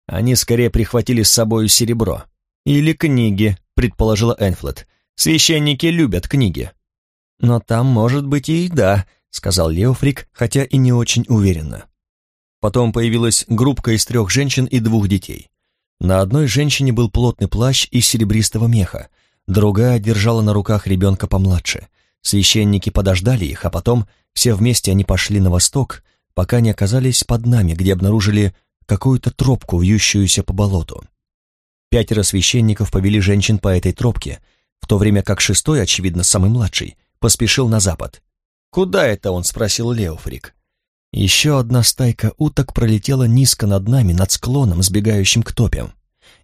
«Они скорее прихватили с собою серебро». «Или книги», — предположила Энфлет. «Священники любят книги». «Но там может быть и еда», — сказал Леофрик, хотя и не очень уверенно. Потом появилась группка из трех женщин и двух детей. На одной женщине был плотный плащ из серебристого меха, другая держала на руках ребенка помладше. Священники подождали их, а потом все вместе они пошли на восток, пока не оказались под нами, где обнаружили какую-то тропку, вьющуюся по болоту. Пятеро священников повели женщин по этой тропке, в то время как шестой, очевидно, самый младший, поспешил на запад. «Куда это он?» — спросил Леофрик. Еще одна стайка уток пролетела низко над нами, над склоном, сбегающим к топям.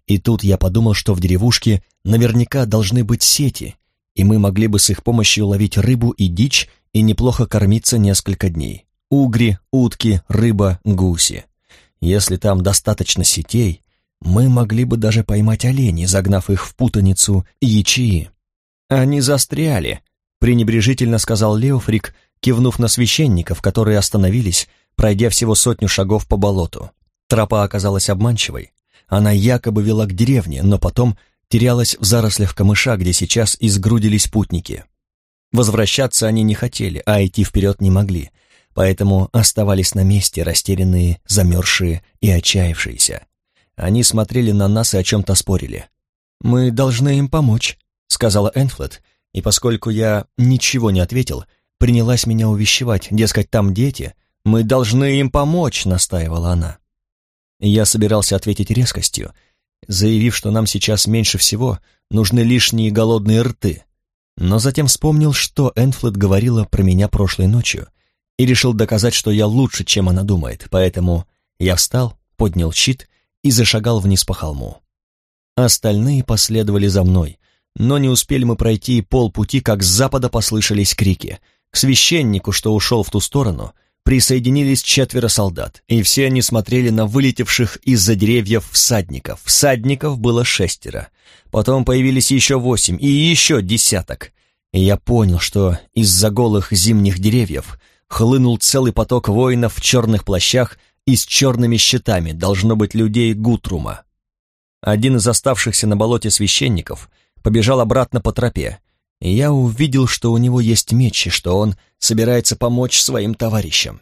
И тут я подумал, что в деревушке наверняка должны быть сети, и мы могли бы с их помощью ловить рыбу и дичь и неплохо кормиться несколько дней угри, утки, рыба, гуси. Если там достаточно сетей, мы могли бы даже поймать оленей, загнав их в путаницу ячеи. Они застряли, пренебрежительно сказал Леофрик, кивнув на священников, которые остановились, пройдя всего сотню шагов по болоту. Тропа оказалась обманчивой. Она якобы вела к деревне, но потом терялась в зарослях камыша, где сейчас изгрудились путники. Возвращаться они не хотели, а идти вперед не могли, поэтому оставались на месте, растерянные, замерзшие и отчаявшиеся. Они смотрели на нас и о чем-то спорили. «Мы должны им помочь», — сказала Энфлет, и поскольку я ничего не ответил, принялась меня увещевать, дескать, там дети, мы должны им помочь, настаивала она. Я собирался ответить резкостью, заявив, что нам сейчас меньше всего нужны лишние голодные рты, но затем вспомнил, что Энфлет говорила про меня прошлой ночью, и решил доказать, что я лучше, чем она думает, поэтому я встал, поднял щит и зашагал вниз по холму. Остальные последовали за мной, но не успели мы пройти полпути, как с запада послышались крики. К священнику, что ушел в ту сторону, присоединились четверо солдат, и все они смотрели на вылетевших из-за деревьев всадников. Всадников было шестеро. Потом появились еще восемь и еще десяток. И я понял, что из-за голых зимних деревьев хлынул целый поток воинов в черных плащах и с черными щитами, должно быть, людей Гутрума. Один из оставшихся на болоте священников побежал обратно по тропе, и я увидел, что у него есть меч, и что он собирается помочь своим товарищам.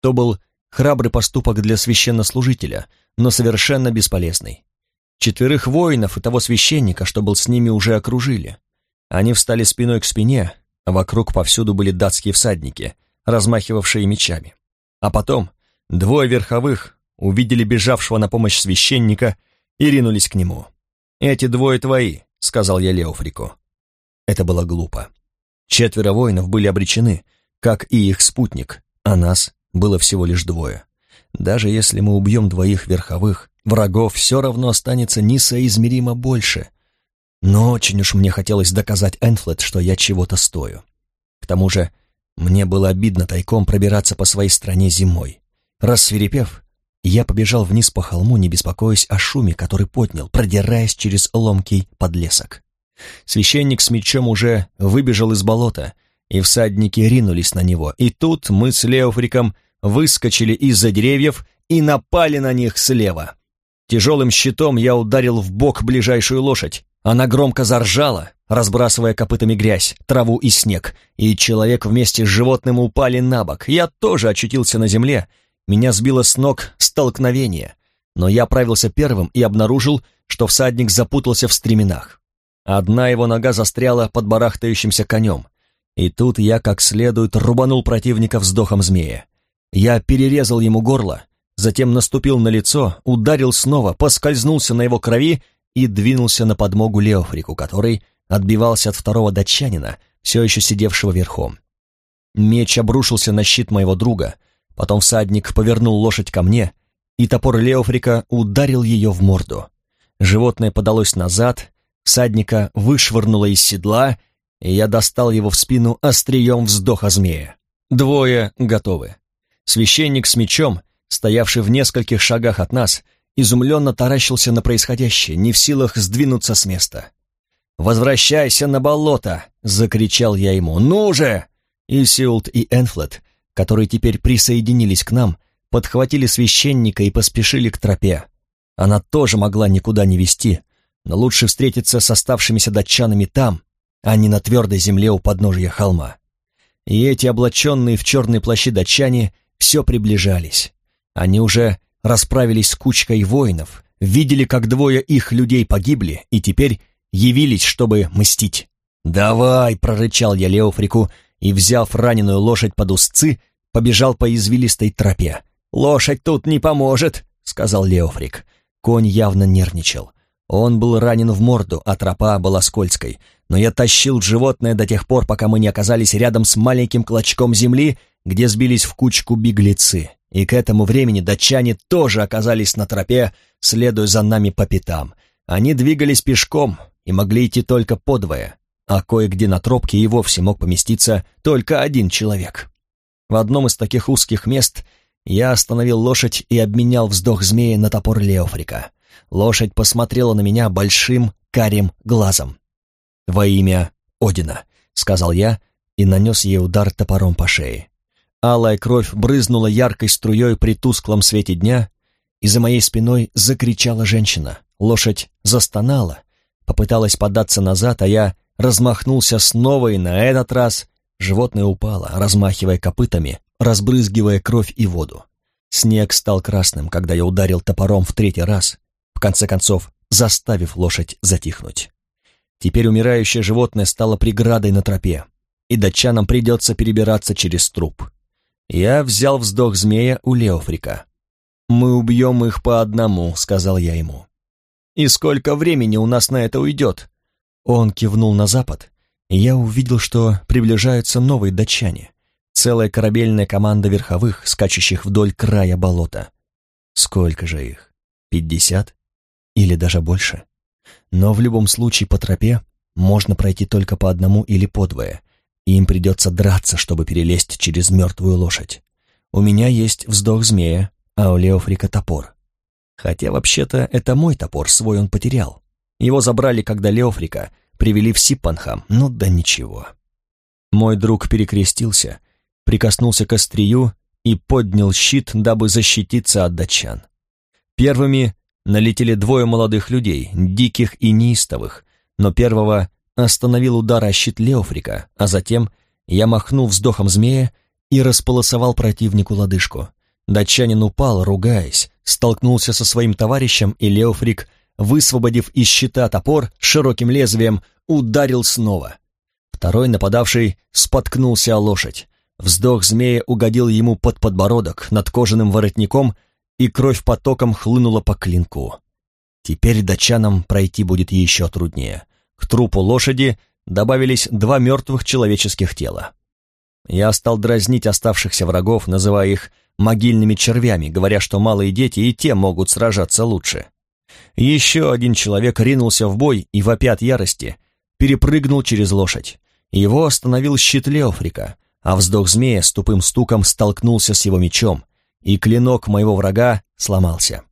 То был храбрый поступок для священнослужителя, но совершенно бесполезный. Четверых воинов и того священника, что был с ними, уже окружили. Они встали спиной к спине, а вокруг повсюду были датские всадники, размахивавшие мечами. А потом двое верховых увидели бежавшего на помощь священника и ринулись к нему. «Эти двое твои», — сказал я Леофрику. Это было глупо. Четверо воинов были обречены, как и их спутник, а нас было всего лишь двое. Даже если мы убьем двоих верховых, врагов все равно останется несоизмеримо больше. Но очень уж мне хотелось доказать Энфлет, что я чего-то стою. К тому же мне было обидно тайком пробираться по своей стране зимой. Рассверепев, я побежал вниз по холму, не беспокоясь о шуме, который поднял, продираясь через ломкий подлесок. Священник с мечом уже выбежал из болота, и всадники ринулись на него, и тут мы с Леофриком выскочили из-за деревьев и напали на них слева. Тяжелым щитом я ударил в бок ближайшую лошадь. Она громко заржала, разбрасывая копытами грязь, траву и снег, и человек вместе с животным упали на бок. Я тоже очутился на земле. Меня сбило с ног столкновение, но я правился первым и обнаружил, что всадник запутался в стременах. Одна его нога застряла под барахтающимся конем, и тут я как следует рубанул противника вздохом змея. Я перерезал ему горло, затем наступил на лицо, ударил снова, поскользнулся на его крови и двинулся на подмогу Леофрику, который отбивался от второго датчанина, все еще сидевшего верхом. Меч обрушился на щит моего друга, потом всадник повернул лошадь ко мне, и топор Леофрика ударил ее в морду. Животное подалось назад, всадника вышвырнуло из седла, и я достал его в спину острием вздоха змея. Двое готовы. Священник с мечом стоявший в нескольких шагах от нас, изумленно таращился на происходящее, не в силах сдвинуться с места. «Возвращайся на болото!» — закричал я ему. «Ну же!» И Сиулт и Энфлет, которые теперь присоединились к нам, подхватили священника и поспешили к тропе. Она тоже могла никуда не вести, но лучше встретиться с оставшимися датчанами там, а не на твердой земле у подножия холма. И эти облаченные в черные плащи датчане все приближались. Они уже расправились с кучкой воинов, видели, как двое их людей погибли, и теперь явились, чтобы мстить. «Давай!» — прорычал я Леофрику, и, взяв раненую лошадь под узцы, побежал по извилистой тропе. «Лошадь тут не поможет!» — сказал Леофрик. Конь явно нервничал. Он был ранен в морду, а тропа была скользкой. Но я тащил животное до тех пор, пока мы не оказались рядом с маленьким клочком земли, где сбились в кучку беглецы. И к этому времени датчане тоже оказались на тропе, следуя за нами по пятам. Они двигались пешком и могли идти только подвое, а кое-где на тропке и вовсе мог поместиться только один человек. В одном из таких узких мест я остановил лошадь и обменял вздох змея на топор Леофрика. Лошадь посмотрела на меня большим карим глазом. «Во имя Одина», — сказал я и нанес ей удар топором по шее. Алая кровь брызнула яркой струей при тусклом свете дня, и за моей спиной закричала женщина. Лошадь застонала, попыталась податься назад, а я размахнулся снова, и на этот раз животное упало, размахивая копытами, разбрызгивая кровь и воду. Снег стал красным, когда я ударил топором в третий раз, в конце концов заставив лошадь затихнуть. Теперь умирающее животное стало преградой на тропе, и датчанам придется перебираться через труп. Я взял вздох змея у Леофрика. «Мы убьем их по одному», — сказал я ему. «И сколько времени у нас на это уйдет?» Он кивнул на запад, и я увидел, что приближаются новые датчане. Целая корабельная команда верховых, скачущих вдоль края болота. Сколько же их? Пятьдесят? Или даже больше? Но в любом случае по тропе можно пройти только по одному или по двое, им придется драться, чтобы перелезть через мертвую лошадь. У меня есть вздох змея, а у Леофрика топор. Хотя вообще-то это мой топор, свой он потерял. Его забрали, когда Леофрика привели в Сиппанхам, ну да ничего. Мой друг перекрестился, прикоснулся к острию и поднял щит, дабы защититься от датчан. Первыми налетели двое молодых людей, диких и неистовых, но первого остановил удар о щит Леофрика, а затем я махнул вздохом змея и располосовал противнику лодыжку. Датчанин упал, ругаясь, столкнулся со своим товарищем, и Леофрик, высвободив из щита топор широким лезвием, ударил снова. Второй нападавший споткнулся о лошадь. Вздох змея угодил ему под подбородок над кожаным воротником, и кровь потоком хлынула по клинку. Теперь датчанам пройти будет еще труднее. К трупу лошади добавились два мертвых человеческих тела. Я стал дразнить оставшихся врагов, называя их могильными червями, говоря, что малые дети и те могут сражаться лучше. Еще один человек ринулся в бой и, вопя от ярости, перепрыгнул через лошадь. Его остановил щит Леофрика, а вздох змея с тупым стуком столкнулся с его мечом, и клинок моего врага сломался.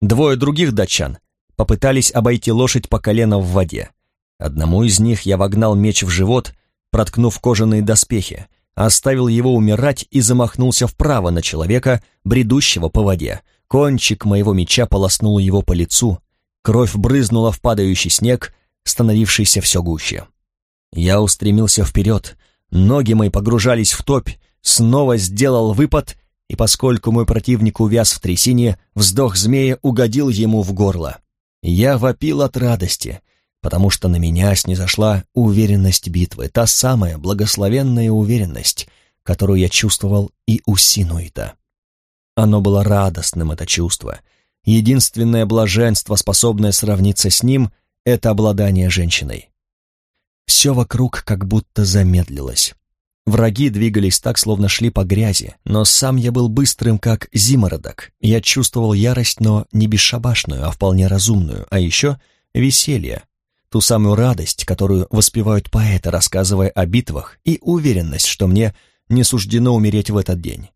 Двое других датчан попытались обойти лошадь по колено в воде. Одному из них я вогнал меч в живот, проткнув кожаные доспехи, оставил его умирать и замахнулся вправо на человека, бредущего по воде. Кончик моего меча полоснул его по лицу, кровь брызнула в падающий снег, становившийся все гуще. Я устремился вперед, ноги мои погружались в топь, снова сделал выпад, и поскольку мой противник увяз в трясине, вздох змея угодил ему в горло. Я вопил от радости, потому что на меня снизошла уверенность битвы, та самая благословенная уверенность, которую я чувствовал и у Синуита. Оно было радостным, это чувство. Единственное блаженство, способное сравниться с ним, это обладание женщиной. Все вокруг как будто замедлилось. Враги двигались так, словно шли по грязи, но сам я был быстрым, как зимородок. Я чувствовал ярость, но не бесшабашную, а вполне разумную, а еще веселье, ту самую радость, которую воспевают поэты, рассказывая о битвах, и уверенность, что мне не суждено умереть в этот день.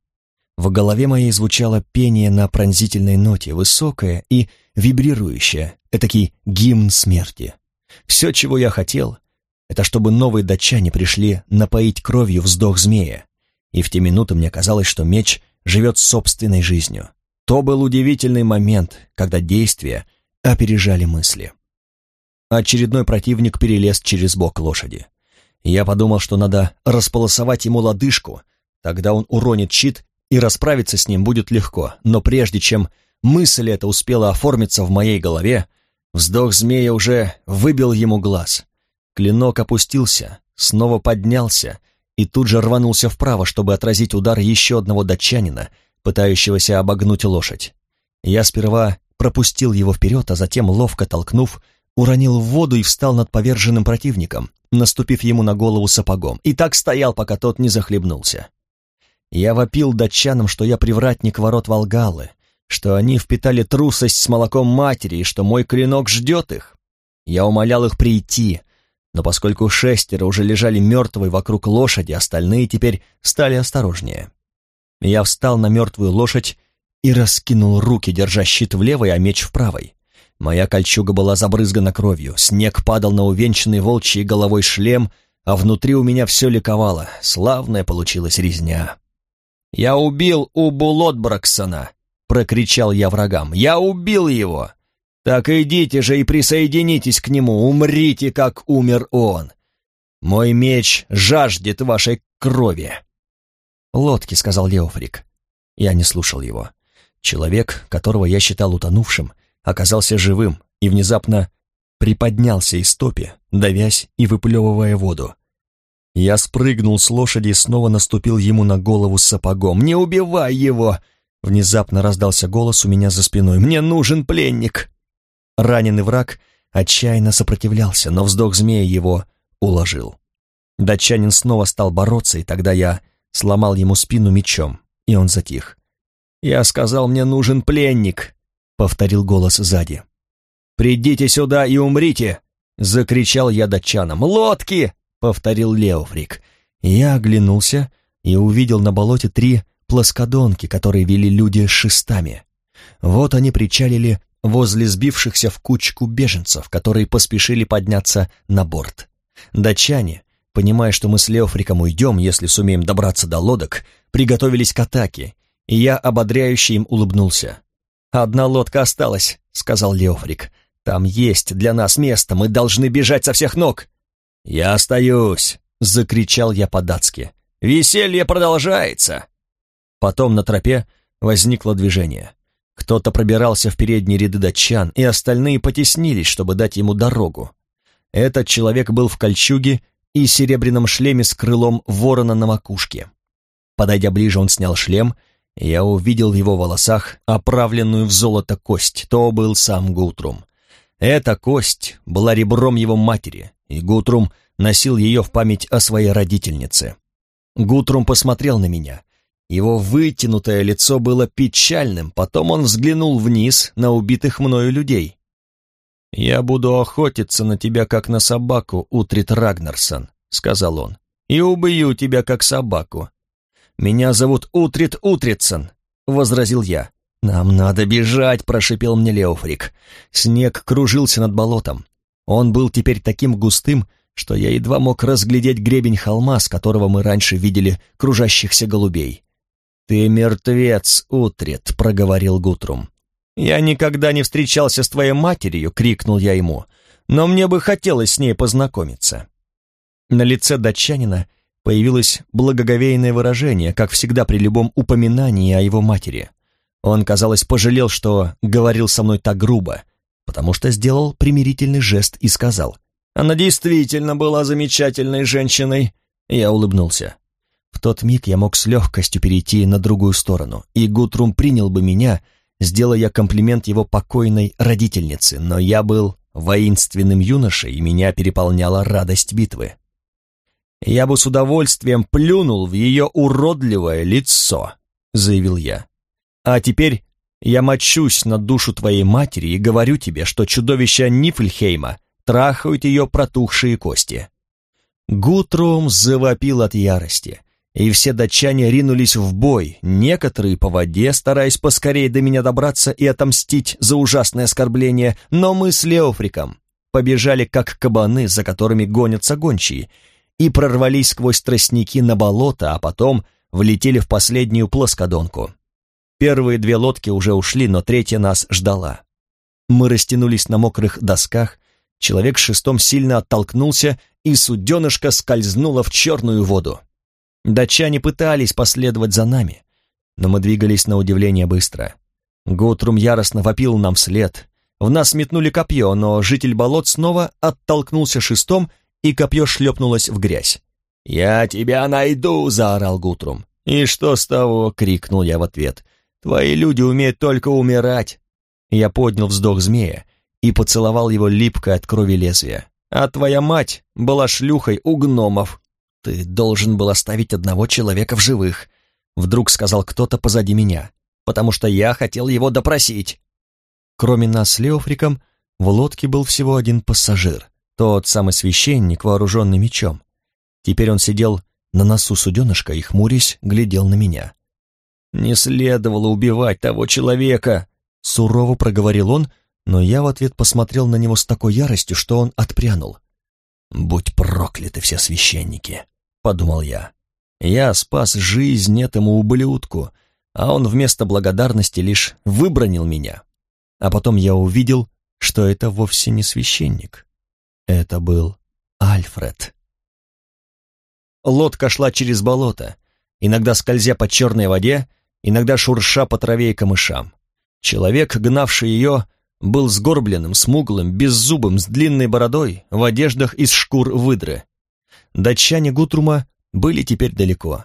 В голове моей звучало пение на пронзительной ноте, высокое и вибрирующее, этакий гимн смерти. Все, чего я хотел, это чтобы новые датчане пришли напоить кровью вздох змея, и в те минуты мне казалось, что меч живет собственной жизнью. То был удивительный момент, когда действия опережали мысли. Очередной противник перелез через бок лошади. Я подумал, что надо располосовать ему лодыжку, тогда он уронит щит, и расправиться с ним будет легко, но прежде чем мысль эта успела оформиться в моей голове, вздох змея уже выбил ему глаз. Клинок опустился, снова поднялся и тут же рванулся вправо, чтобы отразить удар еще одного датчанина, пытающегося обогнуть лошадь. Я сперва пропустил его вперед, а затем, ловко толкнув, уронил в воду и встал над поверженным противником, наступив ему на голову сапогом, и так стоял, пока тот не захлебнулся. Я вопил датчанам, что я привратник ворот Волгалы, что они впитали трусость с молоком матери и что мой клинок ждет их. Я умолял их прийти, но поскольку шестеро уже лежали мертвые вокруг лошади, остальные теперь стали осторожнее. Я встал на мертвую лошадь и раскинул руки, держа щит в левой, а меч в правой. Моя кольчуга была забрызгана кровью, снег падал на увенчанный волчьей головой шлем, а внутри у меня все ликовало. Славная получилась резня. «Я убил Убу Лотбраксона!» — прокричал я врагам. «Я убил его!» Так идите же и присоединитесь к нему, умрите, как умер он. Мой меч жаждет вашей крови. «Лодки», — сказал Леофрик. Я не слушал его. Человек, которого я считал утонувшим, оказался живым и внезапно приподнялся из топи, давясь и выплевывая воду. Я спрыгнул с лошади и снова наступил ему на голову сапогом. «Не убивай его!» Внезапно раздался голос у меня за спиной. «Мне нужен пленник!» Раненый враг отчаянно сопротивлялся, но вздох змея его уложил. Датчанин снова стал бороться, и тогда я сломал ему спину мечом, и он затих. «Я сказал, мне нужен пленник», — повторил голос сзади. «Придите сюда и умрите!» — закричал я датчанам. «Лодки!» — повторил Леофрик. Я оглянулся и увидел на болоте три плоскодонки, которые вели люди шестами. Вот они причалили возле сбившихся в кучку беженцев, которые поспешили подняться на борт. Датчане, понимая, что мы с Леофриком уйдем, если сумеем добраться до лодок, приготовились к атаке, и я ободряюще им улыбнулся. «Одна лодка осталась», — сказал Леофрик. «Там есть для нас место, мы должны бежать со всех ног». «Я остаюсь!» — закричал я по-датски. «Веселье продолжается!» Потом на тропе возникло движение. Кто-то пробирался в передние ряды датчан, и остальные потеснились, чтобы дать ему дорогу. Этот человек был в кольчуге и серебряном шлеме с крылом ворона на макушке. Подойдя ближе, он снял шлем, и я увидел в его волосах оправленную в золото кость. То был сам Гутрум. Эта кость была ребром его матери, и Гутрум носил ее в память о своей родительнице. Гутрум посмотрел на меня. Его вытянутое лицо было печальным, потом он взглянул вниз на убитых мною людей. «Я буду охотиться на тебя, как на собаку, Утрит Рагнарсон», — сказал он, — «и убью тебя, как собаку». «Меня зовут Утрит Утритсон», — возразил я. «Нам надо бежать», — прошипел мне Леофрик. Снег кружился над болотом. Он был теперь таким густым, что я едва мог разглядеть гребень холма, с которого мы раньше видели кружащихся голубей. «Ты мертвец, Утрит», — проговорил Гутрум. «Я никогда не встречался с твоей матерью», — крикнул я ему, «но мне бы хотелось с ней познакомиться». На лице датчанина появилось благоговейное выражение, как всегда при любом упоминании о его матери. Он, казалось, пожалел, что говорил со мной так грубо, потому что сделал примирительный жест и сказал, «Она действительно была замечательной женщиной». Я улыбнулся. В тот миг я мог с легкостью перейти на другую сторону, и Гутрум принял бы меня, сделая комплимент его покойной родительнице, но я был воинственным юношей, и меня переполняла радость битвы. «Я бы с удовольствием плюнул в ее уродливое лицо», — заявил я. «А теперь я мочусь на душу твоей матери и говорю тебе, что чудовища Нифльхейма трахают ее протухшие кости». Гутрум завопил от ярости, и все датчане ринулись в бой, некоторые по воде, стараясь поскорее до меня добраться и отомстить за ужасное оскорбление, но мы с Леофриком побежали как кабаны, за которыми гонятся гончие, и прорвались сквозь тростники на болото, а потом влетели в последнюю плоскодонку. Первые две лодки уже ушли, но третья нас ждала. Мы растянулись на мокрых досках, человек с шестом сильно оттолкнулся, и суденышко скользнуло в черную воду. Датчане пытались последовать за нами, но мы двигались на удивление быстро. Готрум яростно вопил нам вслед. В нас метнули копье, но житель болот снова оттолкнулся шестом, и копье шлепнулось в грязь. «Я тебя найду!» — заорал Гутрум. «И что с того?» — крикнул я в ответ. Твои люди умеют только умирать. Я поднял вздох змея и поцеловал его липкое от крови лезвие. А твоя мать была шлюхой у гномов. Ты должен был оставить одного человека в живых, вдруг сказал кто-то позади меня, потому что я хотел его допросить. Кроме нас с Леофриком, в лодке был всего один пассажир, тот самый священник, вооруженный мечом. Теперь он сидел на носу суденышка и, хмурясь, глядел на меня. «Не следовало убивать того человека!» Сурово проговорил он, но я в ответ посмотрел на него с такой яростью, что он отпрянул. «Будь прокляты все священники!» — подумал я. «Я спас жизнь этому ублюдку, а он вместо благодарности лишь выбронил меня». А потом я увидел, что это вовсе не священник. Это был Альфред. Лодка шла через болото, иногда скользя по черной воде, иногда шурша по траве и камышам. Человек, гнавший ее, был сгорбленным, смуглым, беззубым, с длинной бородой, в одеждах из шкур выдры. Датчане Гутрума были теперь далеко.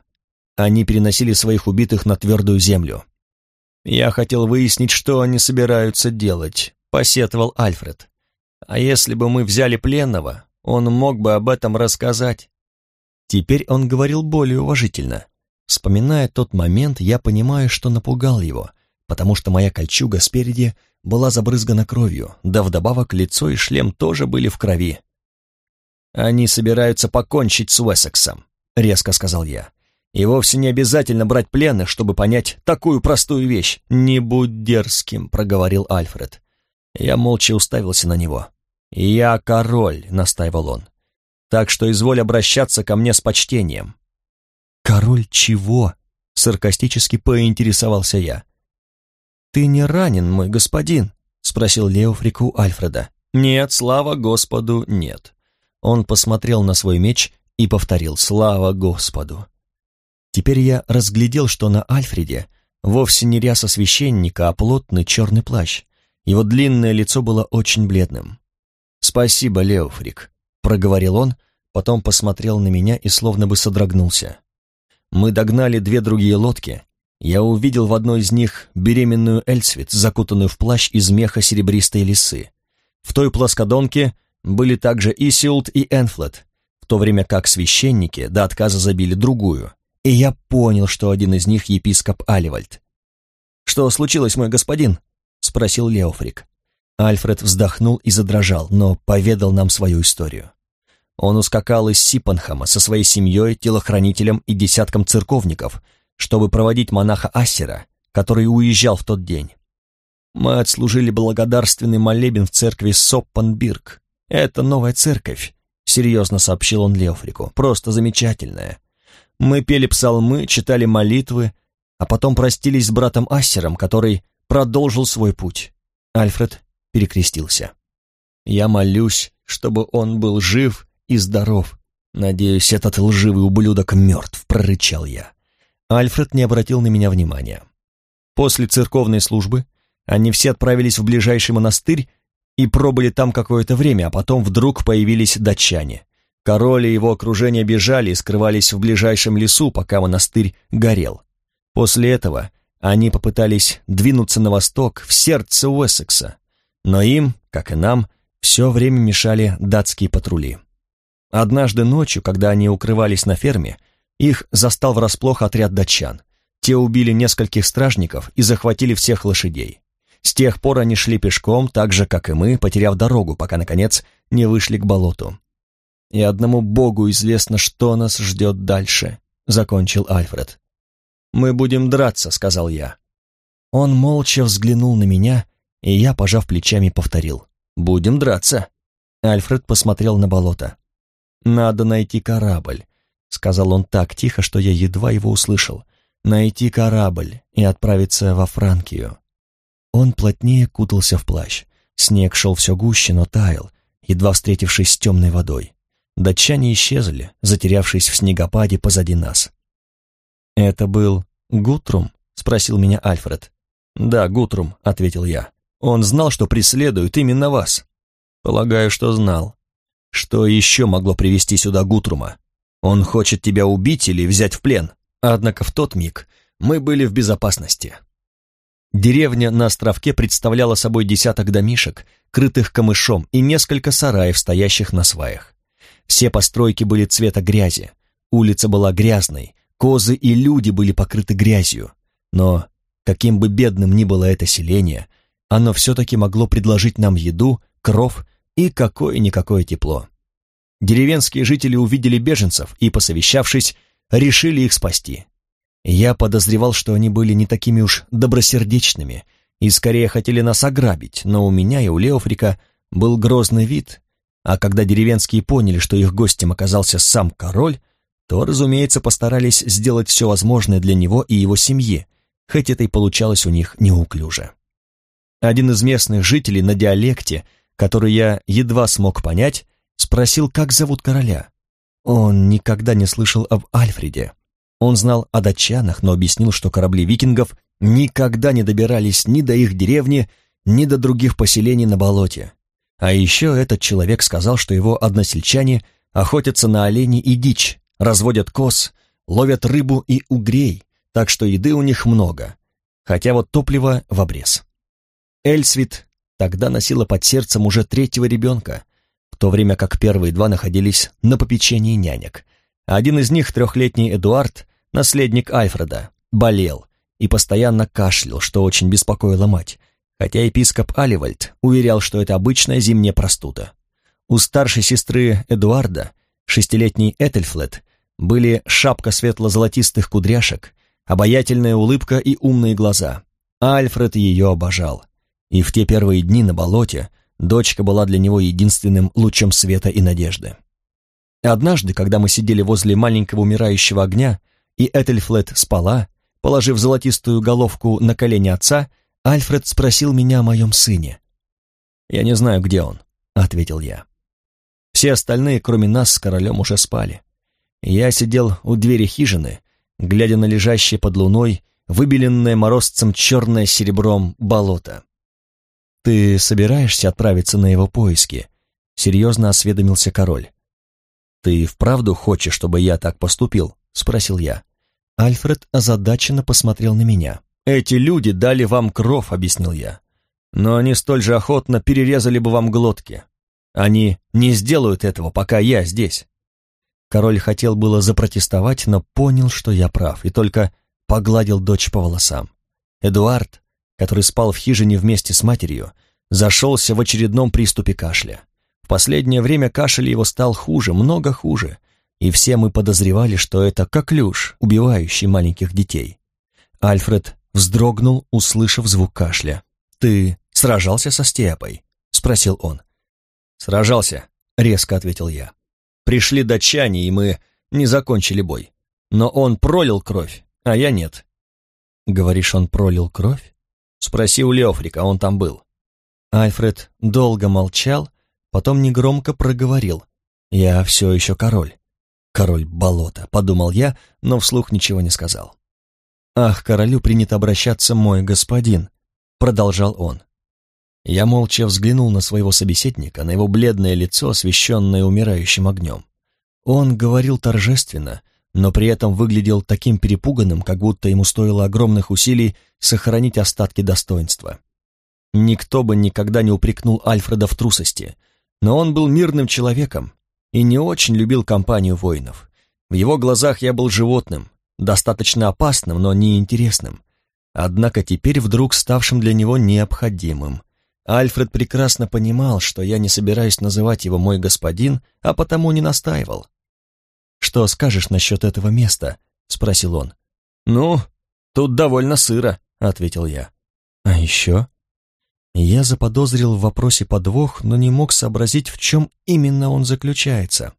Они переносили своих убитых на твердую землю. «Я хотел выяснить, что они собираются делать», — посетовал Альфред. «А если бы мы взяли пленного, он мог бы об этом рассказать». Теперь он говорил более уважительно. Вспоминая тот момент, я понимаю, что напугал его, потому что моя кольчуга спереди была забрызгана кровью, да вдобавок лицо и шлем тоже были в крови. «Они собираются покончить с Уэссексом», — резко сказал я. «И вовсе не обязательно брать пленных, чтобы понять такую простую вещь». «Не будь дерзким», — проговорил Альфред. Я молча уставился на него. «Я король», — настаивал он. «Так что изволь обращаться ко мне с почтением». «Король чего?» — саркастически поинтересовался я. «Ты не ранен, мой господин?» — спросил Леофрик у Альфреда. «Нет, слава Господу, нет». Он посмотрел на свой меч и повторил «Слава Господу!». Теперь я разглядел, что на Альфреде вовсе не ряса священника, а плотный черный плащ. Его длинное лицо было очень бледным. «Спасибо, Леофрик», — проговорил он, потом посмотрел на меня и словно бы содрогнулся. Мы догнали две другие лодки. Я увидел в одной из них беременную Эльцвит, закутанную в плащ из меха серебристой лисы. В той плоскодонке были также Исиулт и Энфлет, в то время как священники до отказа забили другую, и я понял, что один из них епископ Аливальд. «Что случилось, мой господин?» — спросил Леофрик. Альфред вздохнул и задрожал, но поведал нам свою историю. Он ускакал из Сипанхама со своей семьей, телохранителем и десятком церковников, чтобы проводить монаха Ассера, который уезжал в тот день. Мы отслужили благодарственный молебен в церкви Соппанбирг, «Это новая церковь», — серьезно сообщил он Леофрику, — «просто замечательная. Мы пели псалмы, читали молитвы, а потом простились с братом Ассером, который продолжил свой путь». Альфред перекрестился. «Я молюсь, чтобы он был жив и здоров. Надеюсь, этот лживый ублюдок мертв», — прорычал я. Альфред не обратил на меня внимания. После церковной службы они все отправились в ближайший монастырь и пробыли там какое-то время, а потом вдруг появились датчане. Король и его окружение бежали и скрывались в ближайшем лесу, пока монастырь горел. После этого они попытались двинуться на восток, в сердце Уэссекса, но им, как и нам, все время мешали датские патрули. Однажды ночью, когда они укрывались на ферме, их застал врасплох отряд датчан. Те убили нескольких стражников и захватили всех лошадей. С тех пор они шли пешком, так же, как и мы, потеряв дорогу, пока, наконец, не вышли к болоту. «И одному Богу известно, что нас ждет дальше», — закончил Альфред. «Мы будем драться», — сказал я. Он молча взглянул на меня, и я, пожав плечами, повторил. «Будем драться». Альфред посмотрел на болото. «Надо найти корабль», — сказал он так тихо, что я едва его услышал. «Найти корабль и отправиться во Франкию. Он плотнее кутался в плащ. Снег шел все гуще, но таял, едва встретившись с темной водой. Датчане исчезли, затерявшись в снегопаде позади нас. «Это был Гутрум?» — спросил меня Альфред. «Да, Гутрум», — ответил я. «Он знал, что преследуют именно вас». «Полагаю, что знал». «Что еще могло привести сюда Гутрума? Он хочет тебя убить или взять в плен?» Однако в тот миг мы были в безопасности. Деревня на островке представляла собой десяток домишек, крытых камышом, и несколько сараев, стоящих на сваях. Все постройки были цвета грязи, улица была грязной, козы и люди были покрыты грязью. Но, каким бы бедным ни было это селение, оно все-таки могло предложить нам еду, кров и какое-никакое тепло. Деревенские жители увидели беженцев и, посовещавшись, решили их спасти. Я подозревал, что они были не такими уж добросердечными и скорее хотели нас ограбить, но у меня и у Леофрика был грозный вид, а когда деревенские поняли, что их гостем оказался сам король, то, разумеется, постарались сделать все возможное для него и его семьи, хоть это и получалось у них неуклюже. Один из местных жителей на диалекте, который я едва смог понять, спросил, как зовут короля. Он никогда не слышал об Альфреде. Он знал о датчанах, но объяснил, что корабли викингов никогда не добирались ни до их деревни, ни до других поселений на болоте. А еще этот человек сказал, что его односельчане охотятся на оленей и дичь, разводят коз, ловят рыбу и угрей, так что еды у них много, хотя вот топлива в обрез. Эльсвит тогда носила под сердцем уже третьего ребенка, в то время как первые два находились на попечении нянек. Один из них, трехлетний Эдуард, наследник Альфреда, болел и постоянно кашлял, что очень беспокоило мать, хотя епископ Аливальд уверял, что это обычная зимняя простуда. У старшей сестры Эдуарда, шестилетней Этельфлет, были шапка светло-золотистых кудряшек, обаятельная улыбка и умные глаза. Альфред ее обожал. И в те первые дни на болоте дочка была для него единственным лучом света и надежды. Однажды, когда мы сидели возле маленького умирающего огня, и Этельфлет спала, положив золотистую головку на колени отца, Альфред спросил меня о моем сыне. «Я не знаю, где он», — ответил я. Все остальные, кроме нас, с королем уже спали. Я сидел у двери хижины, глядя на лежащее под луной, выбеленное морозцем черное серебром болото. «Ты собираешься отправиться на его поиски?» — серьезно осведомился король. «Ты вправду хочешь, чтобы я так поступил?» — спросил я. Альфред озадаченно посмотрел на меня. «Эти люди дали вам кров», — объяснил я. «Но они столь же охотно перерезали бы вам глотки. Они не сделают этого, пока я здесь». Король хотел было запротестовать, но понял, что я прав, и только погладил дочь по волосам. Эдуард, который спал в хижине вместе с матерью, зашелся в очередном приступе кашля. В последнее время кашель его стал хуже, много хуже, и все мы подозревали, что это коклюш, убивающий маленьких детей. Альфред вздрогнул, услышав звук кашля. «Ты сражался со степой?» — спросил он. «Сражался», — резко ответил я. «Пришли датчане, и мы не закончили бой. Но он пролил кровь, а я нет». «Говоришь, он пролил кровь?» «Спроси у Леофрика, он там был». Альфред долго молчал, потом негромко проговорил. «Я все еще король». «Король болота», — подумал я, но вслух ничего не сказал. «Ах, королю принято обращаться мой господин», — продолжал он. Я молча взглянул на своего собеседника, на его бледное лицо, освещенное умирающим огнем. Он говорил торжественно, но при этом выглядел таким перепуганным, как будто ему стоило огромных усилий сохранить остатки достоинства. Никто бы никогда не упрекнул Альфреда в трусости, но он был мирным человеком и не очень любил компанию воинов. В его глазах я был животным, достаточно опасным, но неинтересным, однако теперь вдруг ставшим для него необходимым. Альфред прекрасно понимал, что я не собираюсь называть его мой господин, а потому не настаивал. «Что скажешь насчет этого места?» — спросил он. «Ну, тут довольно сыро», — ответил я. «А еще?» Я заподозрил в вопросе подвох, но не мог сообразить, в чем именно он заключается.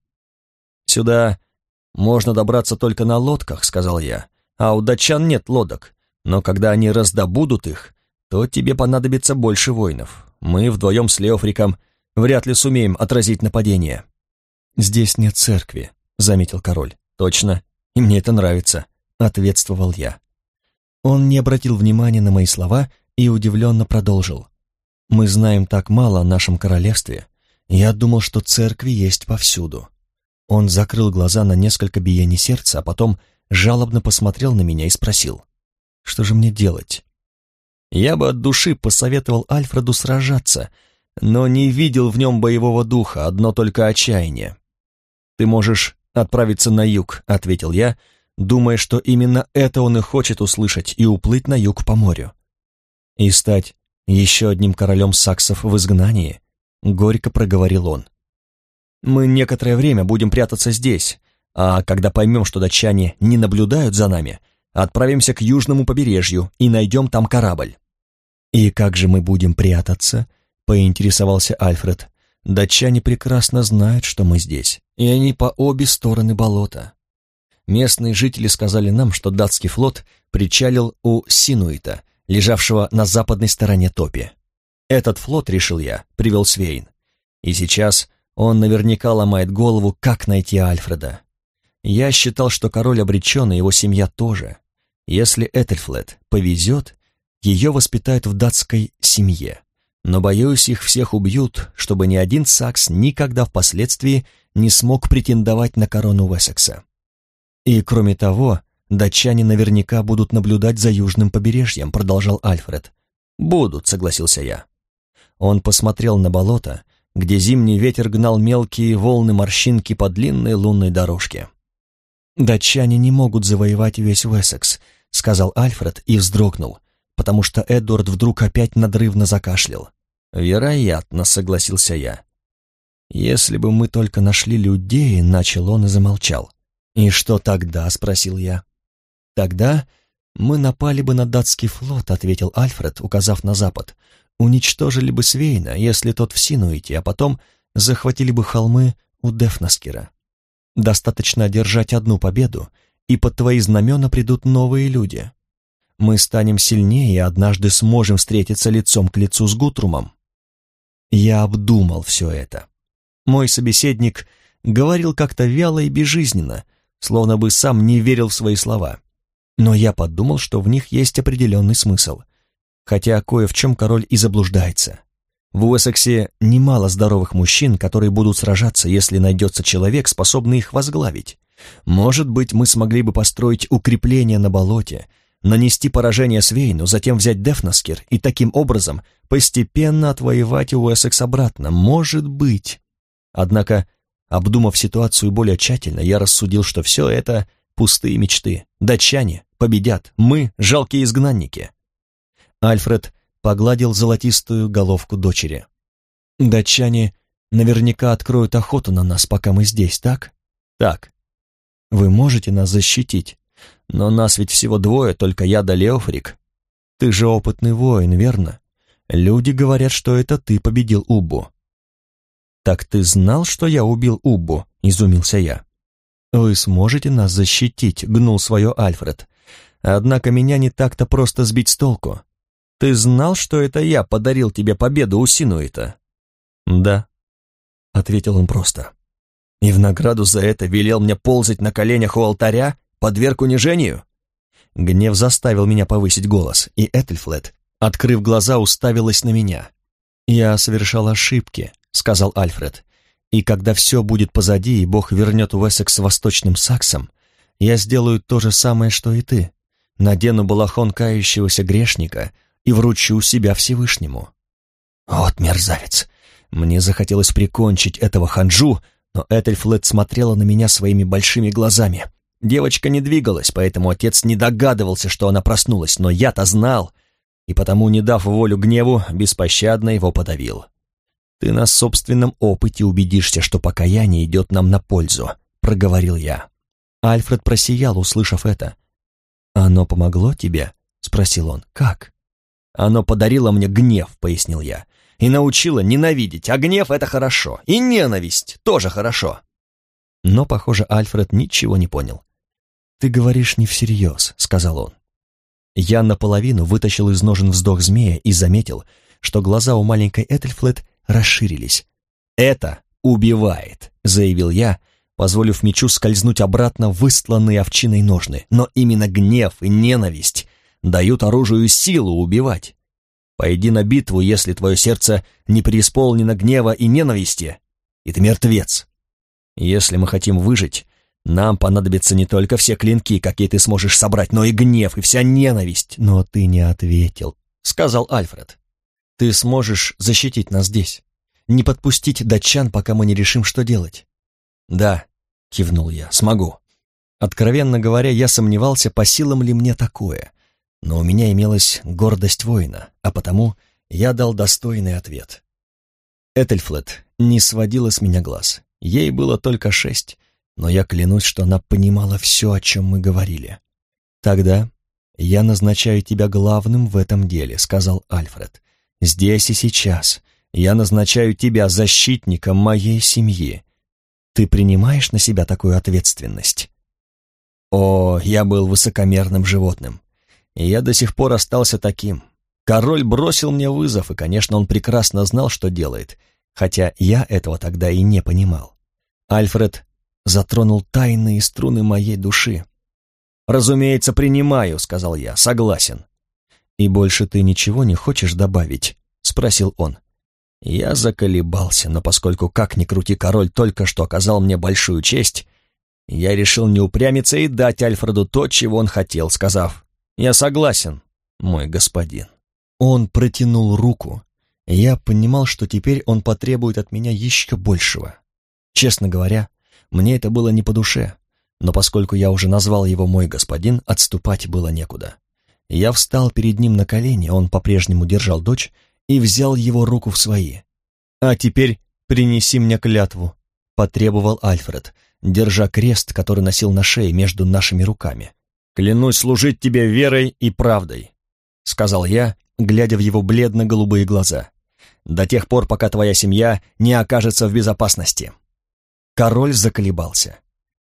«Сюда «Можно добраться только на лодках», — сказал я, «а у датчан нет лодок, но когда они раздобудут их, то тебе понадобится больше воинов. Мы вдвоем с Леофриком вряд ли сумеем отразить нападение». «Здесь нет церкви», — заметил король. «Точно, и мне это нравится», — ответствовал я. Он не обратил внимания на мои слова и удивленно продолжил. «Мы знаем так мало о нашем королевстве. Я думал, что церкви есть повсюду. Он закрыл глаза на несколько биений сердца, а потом жалобно посмотрел на меня и спросил, что же мне делать? Я бы от души посоветовал Альфреду сражаться, но не видел в нем боевого духа, одно только отчаяние. «Ты можешь отправиться на юг», — ответил я, думая, что именно это он и хочет услышать, и уплыть на юг по морю. «И стать еще одним королем саксов в изгнании», — горько проговорил он. Мы некоторое время будем прятаться здесь, а когда поймем, что датчане не наблюдают за нами, отправимся к южному побережью и найдем там корабль». «И как же мы будем прятаться?» — поинтересовался Альфред. «Датчане прекрасно знают, что мы здесь, и они по обе стороны болота». Местные жители сказали нам, что датский флот причалил у Синуита, лежавшего на западной стороне топи. Этот флот, решил я, привел Свейн. И сейчас он наверняка ломает голову, как найти Альфреда. Я считал, что король обречен, и его семья тоже. Если Этельфлет повезет, ее воспитают в датской семье. Но, боюсь, их всех убьют, чтобы ни один Сакс никогда впоследствии не смог претендовать на корону Уэссекса. И, кроме того, датчане наверняка будут наблюдать за южным побережьем, продолжал Альфред. Будут, согласился я. Он посмотрел на болото, где зимний ветер гнал мелкие волны морщинки по длинной лунной дорожке. «Датчане не могут завоевать весь Уэссекс», — сказал Альфред и вздрогнул, потому что Эдвард вдруг опять надрывно закашлял. «Вероятно», — согласился я. «Если бы мы только нашли людей», — начал он и замолчал. «И что тогда?» — спросил я. «Тогда мы напали бы на датский флот», — ответил Альфред, указав на запад. «Уничтожили бы Свейна, если тот в Синуите, а потом захватили бы холмы у Дефнаскера. Достаточно одержать одну победу, и под твои знамена придут новые люди. Мы станем сильнее и однажды сможем встретиться лицом к лицу с Гутрумом. Я обдумал все это. Мой собеседник говорил как-то вяло и безжизненно, словно бы сам не верил в свои слова. Но я подумал, что в них есть определенный смысл, хотя кое в чем король и заблуждается. В Уэссексе немало здоровых мужчин, которые будут сражаться, если найдется человек, способный их возглавить. Может быть, мы смогли бы построить укрепление на болоте, нанести поражение Свейну, затем взять Дефнаскер и таким образом постепенно отвоевать Уэссекс обратно. Может быть. Однако, обдумав ситуацию более тщательно, я рассудил, что все это пустые мечты. Датчане победят, мы — жалкие изгнанники. Альфред погладил золотистую головку дочери. «Датчане наверняка откроют охоту на нас, пока мы здесь, так?» «Так. Вы можете нас защитить, но нас ведь всего двое, только я да Леофрик. Ты же опытный воин, верно? Люди говорят, что это ты победил Уббу». «Так ты знал, что я убил Уббу?» — изумился я. «Вы сможете нас защитить», — гнул свое Альфред. «Однако меня не так-то просто сбить с толку. Ты знал, что это я подарил тебе победу у Синуита?» «Да», — ответил он просто. «И в награду за это велел мне ползать на коленях у алтаря, подверг унижению?» Гнев заставил меня повысить голос, и Этельфлет, открыв глаза, уставилась на меня. «Я совершал ошибки», — сказал Альфред. «И когда все будет позади, и Бог вернет Уэссекс восточным саксом, я сделаю то же самое, что и ты. Надену балахон кающегося грешника — и вручу себя Всевышнему. Вот мерзавец! Мне захотелось прикончить этого ханжу, но Этельфлет смотрела на меня своими большими глазами. Девочка не двигалась, поэтому отец не догадывался, что она проснулась, но я-то знал, и потому, не дав волю гневу, беспощадно его подавил. «Ты на собственном опыте убедишься, что покаяние идет нам на пользу», — проговорил я. Альфред просиял, услышав это. «Оно помогло тебе?» — спросил он. «Как?» «Оно подарило мне гнев», — пояснил я, «и научило ненавидеть, а гнев — это хорошо, и ненависть тоже хорошо». Но, похоже, Альфред ничего не понял. «Ты говоришь не всерьез», — сказал он. Я наполовину вытащил из ножен вздох змея и заметил, что глаза у маленькой Этельфлет расширились. «Это убивает», — заявил я, позволив мечу скользнуть обратно в выстланные овчиной ножны. Но именно гнев и ненависть дают оружию силу убивать. Пойди на битву, если твое сердце не преисполнено гнева и ненависти, и ты мертвец. Если мы хотим выжить, нам понадобятся не только все клинки, какие ты сможешь собрать, но и гнев, и вся ненависть. Но ты не ответил, — сказал Альфред. Ты сможешь защитить нас здесь, не подпустить датчан, пока мы не решим, что делать. Да, — кивнул я, — смогу. Откровенно говоря, я сомневался, по силам ли мне такое но у меня имелась гордость воина, а потому я дал достойный ответ. Этельфлет не сводила с меня глаз. Ей было только шесть, но я клянусь, что она понимала все, о чем мы говорили. «Тогда я назначаю тебя главным в этом деле», — сказал Альфред. «Здесь и сейчас я назначаю тебя защитником моей семьи. Ты принимаешь на себя такую ответственность?» О, я был высокомерным животным. И я до сих пор остался таким. Король бросил мне вызов, и, конечно, он прекрасно знал, что делает, хотя я этого тогда и не понимал. Альфред затронул тайные струны моей души. «Разумеется, принимаю», — сказал я, — «согласен». «И больше ты ничего не хочешь добавить?» — спросил он. Я заколебался, но поскольку, как ни крути, король только что оказал мне большую честь, я решил не упрямиться и дать Альфреду то, чего он хотел, сказав «Я согласен, мой господин». Он протянул руку. Я понимал, что теперь он потребует от меня еще большего. Честно говоря, мне это было не по душе, но поскольку я уже назвал его мой господин, отступать было некуда. Я встал перед ним на колени, он по-прежнему держал дочь, и взял его руку в свои. «А теперь принеси мне клятву», — потребовал Альфред, держа крест, который носил на шее между нашими руками. «Клянусь служить тебе верой и правдой», — сказал я, глядя в его бледно-голубые глаза, «до тех пор, пока твоя семья не окажется в безопасности». Король заколебался.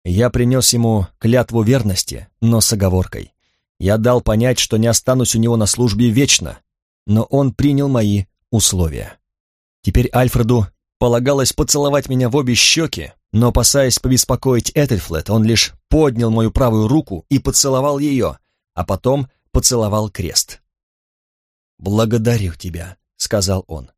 Я принес ему клятву верности, но с оговоркой. Я дал понять, что не останусь у него на службе вечно, но он принял мои условия. Теперь Альфреду полагалось поцеловать меня в обе щеки, но, опасаясь побеспокоить Этельфлет, он лишь поднял мою правую руку и поцеловал ее, а потом поцеловал крест. «Благодарю тебя», — сказал он.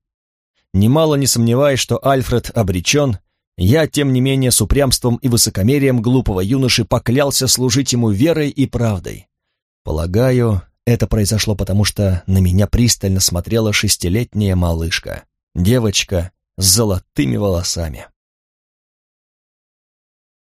Немало не сомневаясь, что Альфред обречен, я, тем не менее, с упрямством и высокомерием глупого юноши поклялся служить ему верой и правдой. Полагаю, это произошло потому, что на меня пристально смотрела шестилетняя малышка, девочка с золотыми волосами.